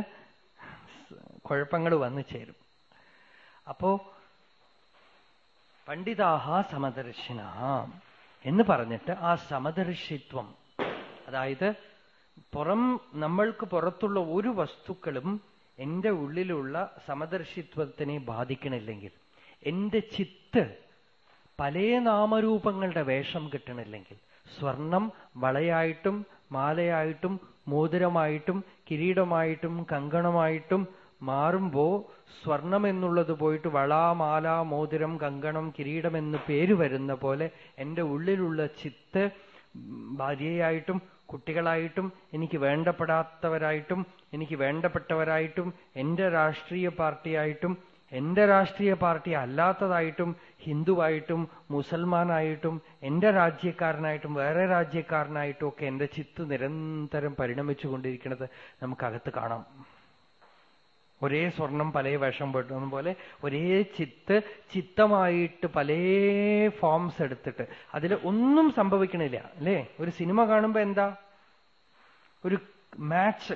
കുഴപ്പങ്ങൾ വന്നു ചേരും. അപ്പോ പണ്ഡിതാഹ സമദർശിന എന്ന് പറഞ്ഞിട്ട് ആ സമദർശിത്വം അതായത് പുറം നമ്മൾക്ക് പുറത്തുള്ള ഒരു വസ്തുക്കളും എന്റെ ഉള്ളിലുള്ള സമദർശിത്വത്തിനെ ബാധിക്കണില്ലെങ്കിൽ എന്റെ ചിത്ത് പല നാമരൂപങ്ങളുടെ വേഷം കിട്ടണില്ലെങ്കിൽ സ്വർണം വളയായിട്ടും മാലയായിട്ടും മോതിരമായിട്ടും കിരീടമായിട്ടും കങ്കണമായിട്ടും മാറുമ്പോ സ്വർണം എന്നുള്ളത് പോയിട്ട് വള മാല മോതിരം കങ്കണം കിരീടം എന്ന് പേര് വരുന്ന പോലെ എന്റെ ഉള്ളിലുള്ള ചിത്ത് ഭാര്യയായിട്ടും കുട്ടികളായിട്ടും എനിക്ക് വേണ്ടപ്പെടാത്തവരായിട്ടും എനിക്ക് വേണ്ടപ്പെട്ടവരായിട്ടും എന്റെ രാഷ്ട്രീയ പാർട്ടിയായിട്ടും എന്റെ രാഷ്ട്രീയ പാർട്ടി അല്ലാത്തതായിട്ടും ഹിന്ദുവായിട്ടും മുസൽമാനായിട്ടും എന്റെ രാജ്യക്കാരനായിട്ടും വേറെ രാജ്യക്കാരനായിട്ടും ഒക്കെ എന്റെ ചിത്ത് നിരന്തരം പരിണമിച്ചു പരിണമിച്ചുകൊണ്ടിരിക്കുന്നത് നമുക്കകത്ത് കാണാം. ഒരേ സ്വർണം പല വേഷം പെട്ടുന്ന പോലെ ഒരേ ചിത്ത് ചിത്തമായിട്ട് പല ഫോംസ് എടുത്തിട്ട് അതിൽ ഒന്നും സംഭവിക്കണില്ല അല്ലേ? ഒരു സിനിമ കാണുമ്പോ എന്താ? ഒരു മാച്ച്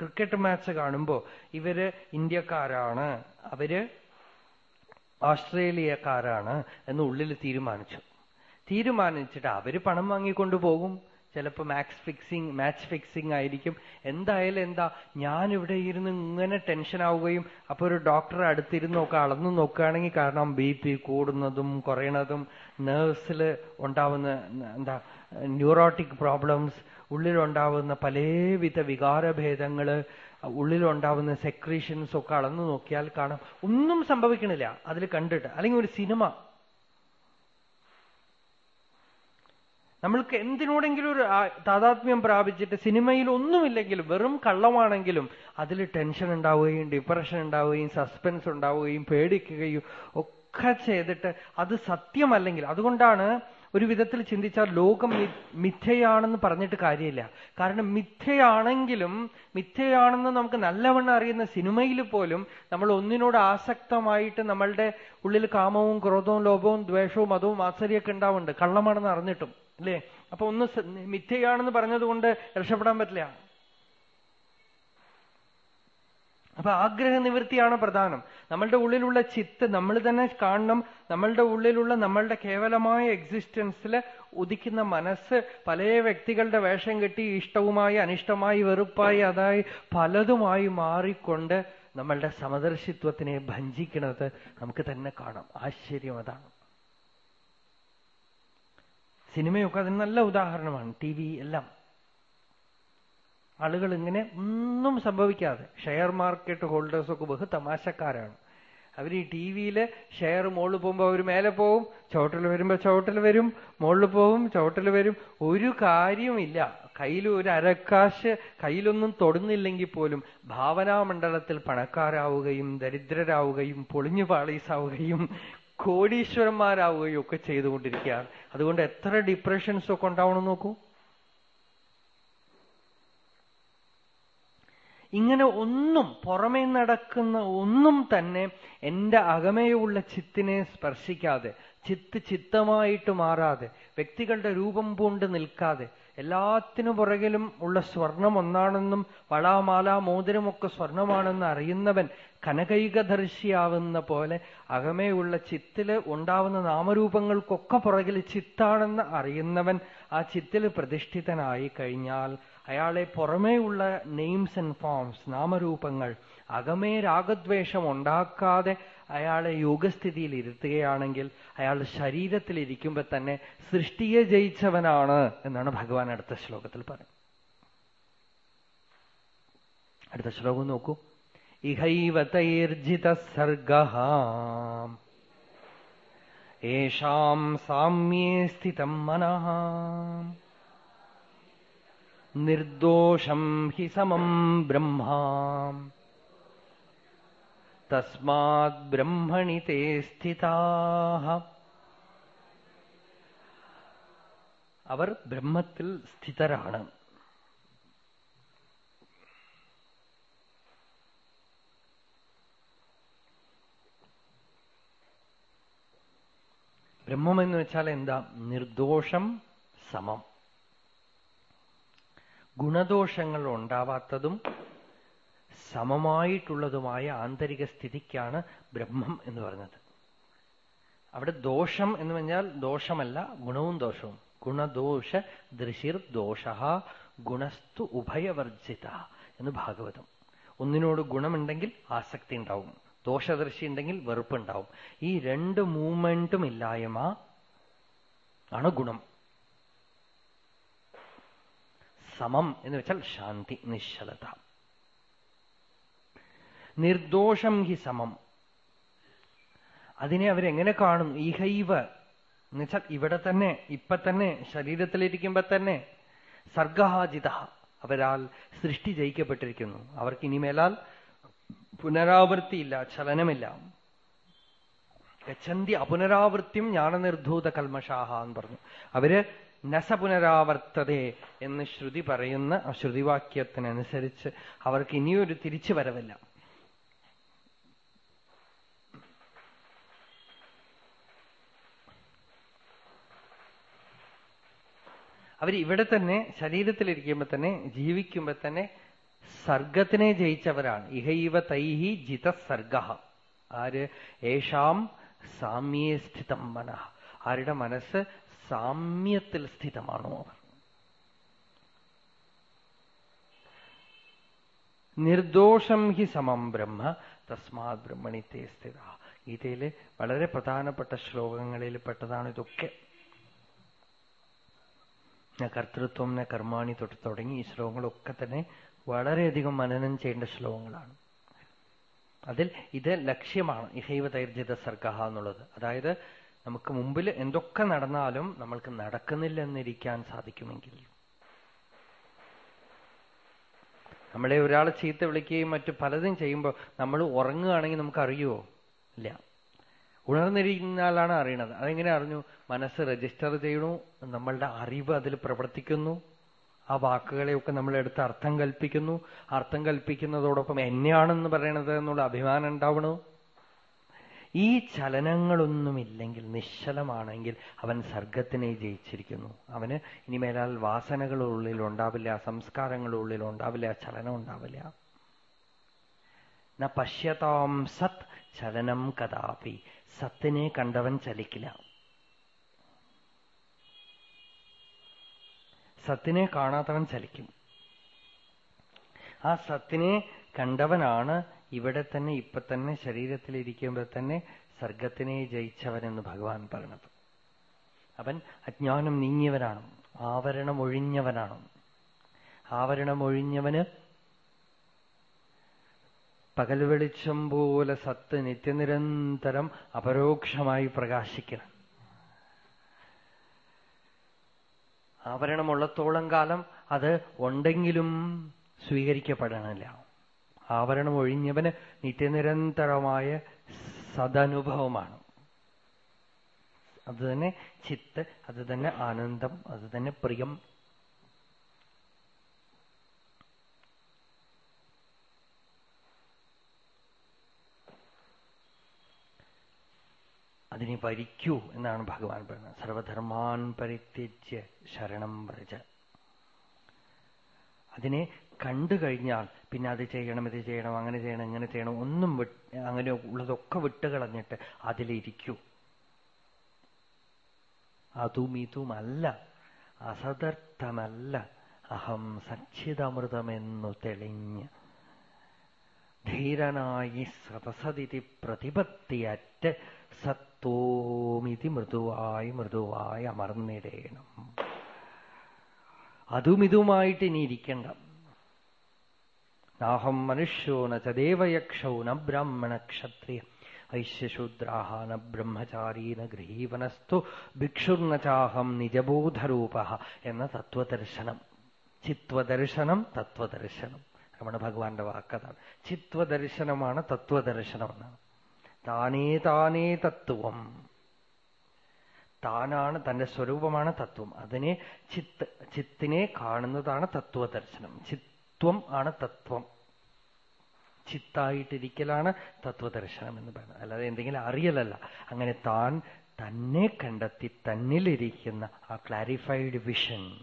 ക്രിക്കറ്റ് മാച്ച് കാണുമ്പോ ഇവർ ഇന്ത്യക്കാരാണ് അവർ ഓസ്ട്രേലിയക്കാരാണ് എന്ന് ഉള്ളിൽ തീരുമാനിച്ചു. തീരുമാനിച്ചിട്ട് അവർ പണം വാങ്ങിക്കൊണ്ടു പോകും. ചിലപ്പോ മാക്സ് ഫിക്സിങ് മാച്ച് ഫിക്സിംഗ് ആയിരിക്കും. എന്തായാലും എന്താ ഞാൻ ഇവിടെ ഇരുന്ന് ഇങ്ങനെ ടെൻഷൻ ആവുകയും അപ്പൊ ഒരു ഡോക്ടർ അടുത്തിരുന്ന് നോക്കുക അളന്നു നോക്കുകയാണെങ്കിൽ കാരണം ബി പി കൂടുന്നതും കുറയണതും നേഴ്സിൽ ഉണ്ടാവുന്ന എന്താ ന്യൂറോട്ടിക് പ്രോബ്ലംസ് ഉള്ളിലുണ്ടാവുന്ന പലവിധ വികാരഭേദങ്ങൾ ഉള്ളിലുണ്ടാവുന്ന സെക്രീഷൻസ് ഒക്കെ അളന്നു നോക്കിയാൽ കാണാം. ഒന്നും സംഭവിക്കണില്ല. അതിൽ കണ്ടിട്ട്. അല്ലെങ്കിൽ ഒരു സിനിമ. നമ്മൾക്ക് എന്തിനോടെങ്കിലും ഒരു താതാത്മ്യം പ്രാപിച്ചിട്ട് സിനിമയിൽ ഒന്നുമില്ലെങ്കിലും വെറും കള്ളമാണെങ്കിലും അതിൽ ടെൻഷൻ ഉണ്ടാവുകയും ഡിപ്രഷൻ ഉണ്ടാവുകയും സസ്പെൻസ് ഉണ്ടാവുകയും പേടിക്കുകയും ഒക്കെ ചെയ്തിട്ട് അത് സത്യമല്ലെങ്കിൽ. അതുകൊണ്ടാണ് ഒരു വിധത്തിൽ ചിന്തിച്ചാൽ ലോകം മിഥ്യയാണെന്ന് പറഞ്ഞിട്ട് കാര്യമില്ല. കാരണം മിഥ്യയാണെങ്കിലും മിഥ്യയാണെന്ന് നമുക്ക് നല്ലവണ്ണം അറിയുന്ന സിനിമയിൽ പോലും നമ്മൾ ഒന്നിനോട് ആസക്തമായിട്ട് നമ്മളുടെ ഉള്ളിൽ കാമവും ക്രോധവും ലോഭവും ദ്വേഷവും മതവും ആശ്ചര്യമൊക്കെ ഉണ്ടാവുന്നുണ്ട്. കള്ളമാണെന്ന് അറിഞ്ഞിട്ടും അല്ലേ? അപ്പൊ ഒന്ന് മിഥ്യയാണെന്ന് പറഞ്ഞതുകൊണ്ട് രക്ഷപ്പെടാൻ പറ്റില്ല. അപ്പൊ ആഗ്രഹ നിവൃത്തിയാണ് പ്രധാനം. നമ്മളുടെ ഉള്ളിലുള്ള ചിത്ത് നമ്മൾ തന്നെ കാണണം. നമ്മളുടെ ഉള്ളിലുള്ള നമ്മളുടെ കേവലമായ എക്സിസ്റ്റൻസിൽ ഉദിക്കുന്ന മനസ്സ് പല വ്യക്തികളുടെ വേഷം കെട്ടി ഇഷ്ടവുമായി അനിഷ്ടമായി വെറുപ്പായി അതായി പലതുമായി മാറിക്കൊണ്ട് നമ്മളുടെ സമദർശിത്വത്തിനെ ഭഞ്ചിക്കുന്നത് നമുക്ക് തന്നെ കാണാം. ആശ്ചര്യം അതാണ്. സിനിമയൊക്കെ അതിന് നല്ല ഉദാഹരണമാണ്. ടി എല്ലാം. ആളുകൾ ഇങ്ങനെ ഒന്നും സംഭവിക്കാതെ ഷെയർ മാർക്കറ്റ് ഹോൾഡേഴ്സൊക്കെ ബഹു തമാശക്കാരാണ്. അവർ ഈ ടി വിയിൽ ഷെയർ മുകളിൽ പോകുമ്പോൾ അവർ മേലെ പോവും ചുവട്ടിൽ വരുമ്പോൾ ചുവട്ടിൽ വരും മുകളിൽ പോവും ചുവട്ടിൽ വരും. ഒരു കാര്യമില്ല കയ്യിൽ ഒരു അരക്കാശ് കയ്യിലൊന്നും തൊടുന്നില്ലെങ്കിൽ പോലും ഭാവനാമണ്ഡലത്തിൽ പണക്കാരാവുകയും ദരിദ്രരാവുകയും പൊളിഞ്ഞു പാളീസാവുകയും കോടീശ്വരന്മാരാവുകയും ഒക്കെ ചെയ്തുകൊണ്ടിരിക്കുകയാണ്. അതുകൊണ്ട് എത്ര ഡിപ്രഷൻസ് ഒക്കെ ഉണ്ടാവണം നോക്കൂ. ഇങ്ങനെ ഒന്നും പുറമേ നടക്കുന്ന ഒന്നും തന്നെ എന്റെ അകമേയുള്ള ചിത്തിനെ സ്പർശിക്കാതെ ചിത്ത് ചിത്തമായിട്ട് മാറാതെ വ്യക്തികളുടെ രൂപം പൂണ്ട് നിൽക്കാതെ എല്ലാത്തിനു പുറകിലും ഉള്ള സ്വർണം ഒന്നാണെന്നും വളാമാല മോതിരമൊക്കെ സ്വർണമാണെന്ന് അറിയുന്നവൻ കനകൈകദർശിയാവുന്ന പോലെ അകമേയുള്ള ചിത്തിൽ ഉണ്ടാവുന്ന നാമരൂപങ്ങൾക്കൊക്കെ പുറകിൽ ചിത്താണെന്ന് അറിയുന്നവൻ ആ ചിത്തിൽ പ്രതിഷ്ഠിതനായി കഴിഞ്ഞാൽ അയാളെ പുറമേയുള്ള നെയിംസ് ആൻഡ് ഫോംസ് നാമരൂപങ്ങൾ അകമേ രാഗദ്വേഷം ഉണ്ടാക്കാതെ അയാളെ യോഗസ്ഥിതിയിൽ ഇരുത്തുകയാണെങ്കിൽ അയാൾ ശരീരത്തിൽ ഇരിക്കുമ്പോൾ തന്നെ സൃഷ്ടിയെ ജയിച്ചവനാണ് എന്നാണ് ഭഗവാൻ അടുത്ത ശ്ലോകത്തിൽ പറയുന്നത്. അടുത്ത ശ്ലോകം നോക്കൂ. ഇഹൈവ തൈർജിത സർഗ. ഏഷാം സാമ്യേ സ്ഥിതം മനഃ. നിർദോഷം ഹി സമം ബ്രഹ്മാ. തസ്മാത് ബ്രഹ്മണി തേ സ്ഥിതാ അവർ ബ്രഹ്മത്തിൽ സ്ഥിതരാണ്. ബ്രഹ്മം എന്ന് വെച്ചാൽ എന്താ? നിർദോഷം സമം. ഗുണദോഷങ്ങൾ ഉണ്ടാവാത്തതും സമമായിട്ടുള്ളതുമായ ആന്തരിക സ്ഥിതിക്കാണ് ബ്രഹ്മം എന്ന് പറഞ്ഞത്. അവിടെ ദോഷം എന്ന് പറഞ്ഞാൽ ദോഷമല്ല ഗുണവും ദോഷവും. ഗുണദോഷ ദൃശിർ ദോഷ ഗുണസ്തു ഉഭയവർജിത എന്ന് ഭാഗവതം. ഒന്നിനോട് ഗുണമുണ്ടെങ്കിൽ ആസക്തി ഉണ്ടാവും ദോഷദർശി ഉണ്ടെങ്കിൽ വെറുപ്പുണ്ടാവും ഈ രണ്ട് മൂവ്മെന്റും ഇല്ലായ്മ ആണ് ഗുണം. സമം എന്ന് വെച്ചാൽ ശാന്തി നിശ്ചലത. നിർദോഷം ഹി സമം. അതിനെ അവരെങ്ങനെ കാണുന്നു? എന്ന് എന്നുവെച്ചാൽ ഇവിടെ തന്നെ ഇപ്പൊ തന്നെ ശരീരത്തിലിരിക്കുമ്പോ തന്നെ സർഗഹാജിത അവരാൽ സൃഷ്ടി ജയിക്കപ്പെട്ടിരിക്കുന്നു. അവർക്ക് ഇനിമേലാൽ പുനരാവൃത്തിയില്ല ചലനമില്ല. ഗച്ഛന്തി അപുനരാവൃത്തിയും ജ്ഞാനനിർധൂത കൽമഷാഹ എന്ന് പറഞ്ഞു. അവർ നസ പുനരാവർത്തതേ എന്ന് ശ്രുതി പറയുന്ന ആ ശ്രുതിവാക്യത്തിനനുസരിച്ച് അവർക്ക് ഇനിയൊരു തിരിച്ചു വരവില്ല. അവർ ഇവിടെ തന്നെ ശരീരത്തിലിരിക്കുമ്പോ തന്നെ ജീവിക്കുമ്പോ തന്നെ സർഗത്തിനെ ജയിച്ചവരാണ്. ഇഹൈവ തൈഹി ജിത സർഗ ആര്? ഏഷാം സാമ്യേ സ്ഥിതം മനഃ. ആരുടെ മനസ്സ് സാമ്യത്തിൽ സ്ഥിതമാണോ? അവർ നിർദോഷം ഹി സമം ബ്രഹ്മ തസ്മാത് ബ്രഹ്മണിത്തെ സ്ഥിത. ഗീതയിലെ വളരെ പ്രധാനപ്പെട്ട ശ്ലോകങ്ങളിൽ പെട്ടതാണ് ഇതൊക്കെ. കർത്തൃത്വം കർമാണി തൊട്ട് തുടങ്ങി ഈ ശ്ലോകങ്ങളൊക്കെ തന്നെ വളരെയധികം മനനം ചെയ്യേണ്ട ശ്ലോകങ്ങളാണ്. അതിൽ ഇത് ലക്ഷ്യമാണ് ഇഹൈവ തൈർജിത സർഗ എന്നുള്ളത്. അതായത് നമുക്ക് മുമ്പിൽ എന്തൊക്കെ നടന്നാലും നമ്മൾക്ക് നടക്കുന്നില്ലെന്നിരിക്കാൻ സാധിക്കുമെങ്കിൽ. നമ്മളെ ഒരാൾ ചീത്ത വിളിക്കുകയും മറ്റു പലതും ചെയ്യുമ്പോൾ നമ്മൾ ഉറങ്ങുകയാണെങ്കിൽ നമുക്ക് അറിയുമോ ഇല്ല. ഉണർന്നിരിക്കുന്നാലാണ് അറിയണത്. അതെങ്ങനെ അറിഞ്ഞു? മനസ്സ് രജിസ്റ്റർ ചെയ്യണു. നമ്മളുടെ അറിവ് അതിൽ പ്രവർത്തിക്കുന്നു. ആ വാക്കുകളെയൊക്കെ നമ്മൾ എടുത്ത് അർത്ഥം കൽപ്പിക്കുന്നു. അർത്ഥം കൽപ്പിക്കുന്നതോടൊപ്പം എന്നെയാണെന്ന് പറയണത് എന്നുള്ള അഭിമാനം ഉണ്ടാവണു. ഈ ചലനങ്ങളൊന്നുമില്ലെങ്കിൽ നിശ്ചലമാണെങ്കിൽ അവൻ സർഗത്തിനെ ജയിച്ചിരിക്കുന്നു. അവന് ഇനിമേലാൽ മേലാൽ വാസനകളുള്ളിൽ ഉണ്ടാവില്ല സംസ്കാരങ്ങളുള്ളിൽ ഉണ്ടാവില്ല ചലനം ഉണ്ടാവില്ല ന പശ്യതാം സത് ചലനം കഥാപി. സത്തിനെ കണ്ടവൻ ചലിക്കില്ല. സത്തിനെ കാണാത്തവൻ ചലിക്കും. ആ സത്തിനെ കണ്ടവനാണ് ഇവിടെ തന്നെ ഇപ്പൊ തന്നെ ശരീരത്തിലിരിക്കുമ്പോൾ തന്നെ സർഗത്തിനെ ജയിച്ചവനെന്ന് ഭഗവാൻ പറഞ്ഞത്. അവൻ അജ്ഞാനം നീങ്ങിയവനാണ്. ആവരണം ഒഴിഞ്ഞവനാണ്. ആവരണം ഒഴിഞ്ഞവന് പകൽ വെളിച്ചം പോലെ സത്ത് നിത്യനിരന്തരം അപരോക്ഷമായി പ്രകാശിക്കണം. ആവരണമുള്ളത്തോളം കാലം അത് ഉണ്ടെങ്കിലും സ്വീകരിക്കപ്പെടണില്ല. ആവരണം ഒഴിഞ്ഞവന് നിത്യനിരന്തരമായ സദനുഭവമാണ്. അത് തന്നെ ചിത്ത് അത് തന്നെ ആനന്ദം അത് തന്നെ പ്രിയം. അതിനെ ഭരിക്കൂ എന്നാണ് ഭഗവാൻ പറയുന്നത്. സർവധർമാൻ പരിത്യജ്യ ശരണം വ്രജ. അതിനെ കണ്ടു കഴിഞ്ഞാൽ പിന്നെ അത് ചെയ്യണം ഇത് ചെയ്യണം അങ്ങനെ ചെയ്യണം ഇങ്ങനെ ചെയ്യണം ഒന്നും അങ്ങനെ ഉള്ളതൊക്കെ വിട്ടുകളഞ്ഞിട്ട് അതിലിരിക്കൂ. അതും ഇതുമല്ല അസതർത്ഥമല്ല അഹം സച്ചിതമൃതമെന്നു തെളിഞ്ഞ്. ധീരനായി സതസതിഥി പ്രതിപത്തിയറ്റ് സത്തോമിതി മൃദുവായി മൃദുവായി അമർന്നിടേണം അതും ഇതുമായിട്ട് ഇനി ഇരിക്കണ്ട. നാഹം മനുഷ്യോ ന ചദേവയക്ഷൗ ന ബ്രാഹ്മണ ക്ഷത്രിയ. ഐശ്യശൂദ്രാഹ ന ബ്രഹ്മചാരീ ന ഗൃഹീവനസ്തു ഭിക്ഷുർന ചാഹം നിജബോധരൂപ എന്ന തത്വദർശനം. ചിത്വദർശനം തത്വദർശനം. രമണ ഭഗവാന്റെ വാക്കതാണ്. ചിത്വദർശനമാണ് തത്വദർശനം എന്നാണ്. താനേ താനേ തത്വം. താനാണ് തന്റെ സ്വരൂപമാണ് തത്വം. അതിനെ ചിത്ത് ചിത്തിനെ കാണുന്നതാണ് തത്വദർശനം. ചിത്വം ആണ് തത്വം. ചിത്തായിട്ടിരിക്കലാണ് തത്വദർശനം എന്ന് പറയുന്നത്. അല്ലാതെ എന്തെങ്കിലും അറിയലല്ല. അങ്ങനെ താൻ തന്നെ കണ്ടെത്തി തന്നിലിരിക്കുന്ന ആ ക്ലാരിഫൈഡ് വിഷൻ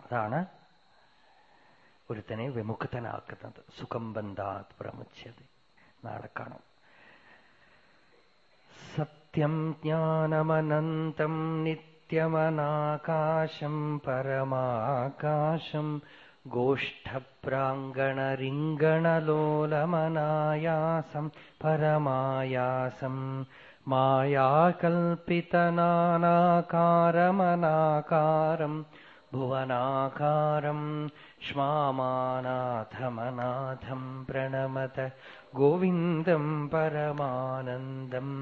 അതാണ് ഒരുത്തനെ വിമുക്തനാക്കുന്നത്. സുഖം ബന്ധാത് പ്രമുച്ചത് നാളെ കാണാം. സത്യം ജ്ഞാനമനന്തം नित्यमनाकाशम् परमाकाशम् गोष्ठप्राङ्गणरिङ्गणलोलमनायासम् परमायासम् मायाकल्पितनानाकारमनाकारम् भुवनाकारम् श्मामानाथमनाथम् प्रणमत गोविन्दम् परमानन्दम्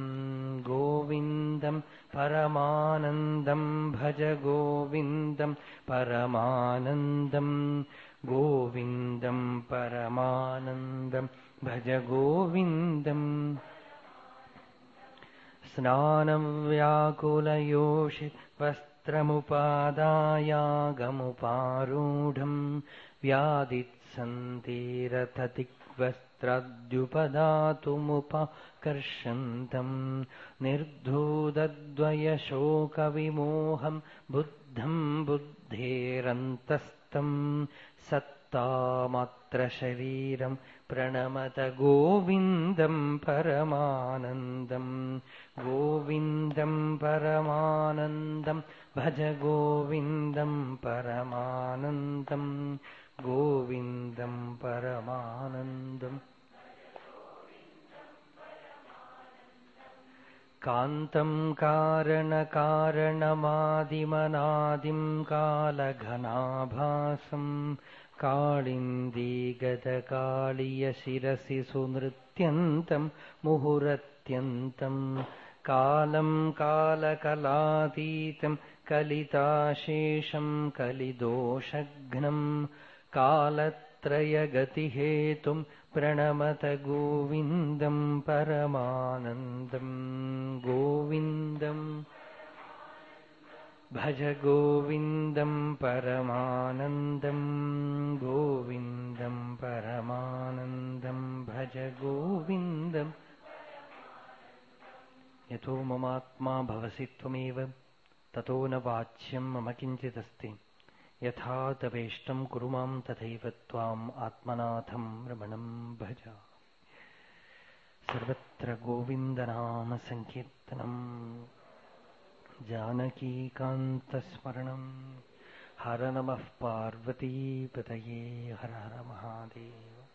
गोविन्दम् परमानन्दम् भज गोविन्दम् परमानन्दम् गोविन्दम् परमानन्दम् भज गोविन्दम् स्नानम् व्याकुलयोषि वस्त्रमुपादायागमुपारूढम् व्यादित्सन्तीरथदिग्वस्त्राद्युपदातुमुपकर्षन्तम् निर्धूतद्वयशोकविमोहम् बुद्धम् बुद्धेरन्तस्तम् सत्तामात्रशरीरम् प्रणमत गोविन्दम् परमानन्दम् गोविन्दम् परमानन्दम् भज गोविन्दम् परमानन्दम् गोविन्दम् परमानन्दम्। कान्तम् कारणकारणमादिमनादिम् कालघनाभासम् कालिन्दीगतकालीयशिरसि सुनृत्यन्तम् मुहुरत्यन्तम् कालम् कालकलातीतम् कलिताशेषम् कलिदोषघ्नम् कालत्रयगतिहेतुं प्रणमतगोविन्दं परमानन्दं गोविन्दम् भज गोविन्दं परमानन्दं गोविन्दं परमानन्दं भज गोविन्दम् यतो ममात्मा भवसि त्वमेव ततो न वाच्यं मम किञ्चिदस्ति। यथा तवेष्टम् कुरु माम् तथैव त्वाम् आत्मनाथम् रमणम् भज। सर्वत्र गोविन्दनामसङ्कीर्तनम् जानकीकान्तस्मरणम् हर नमः पार्वतीपतये हर हर महादेव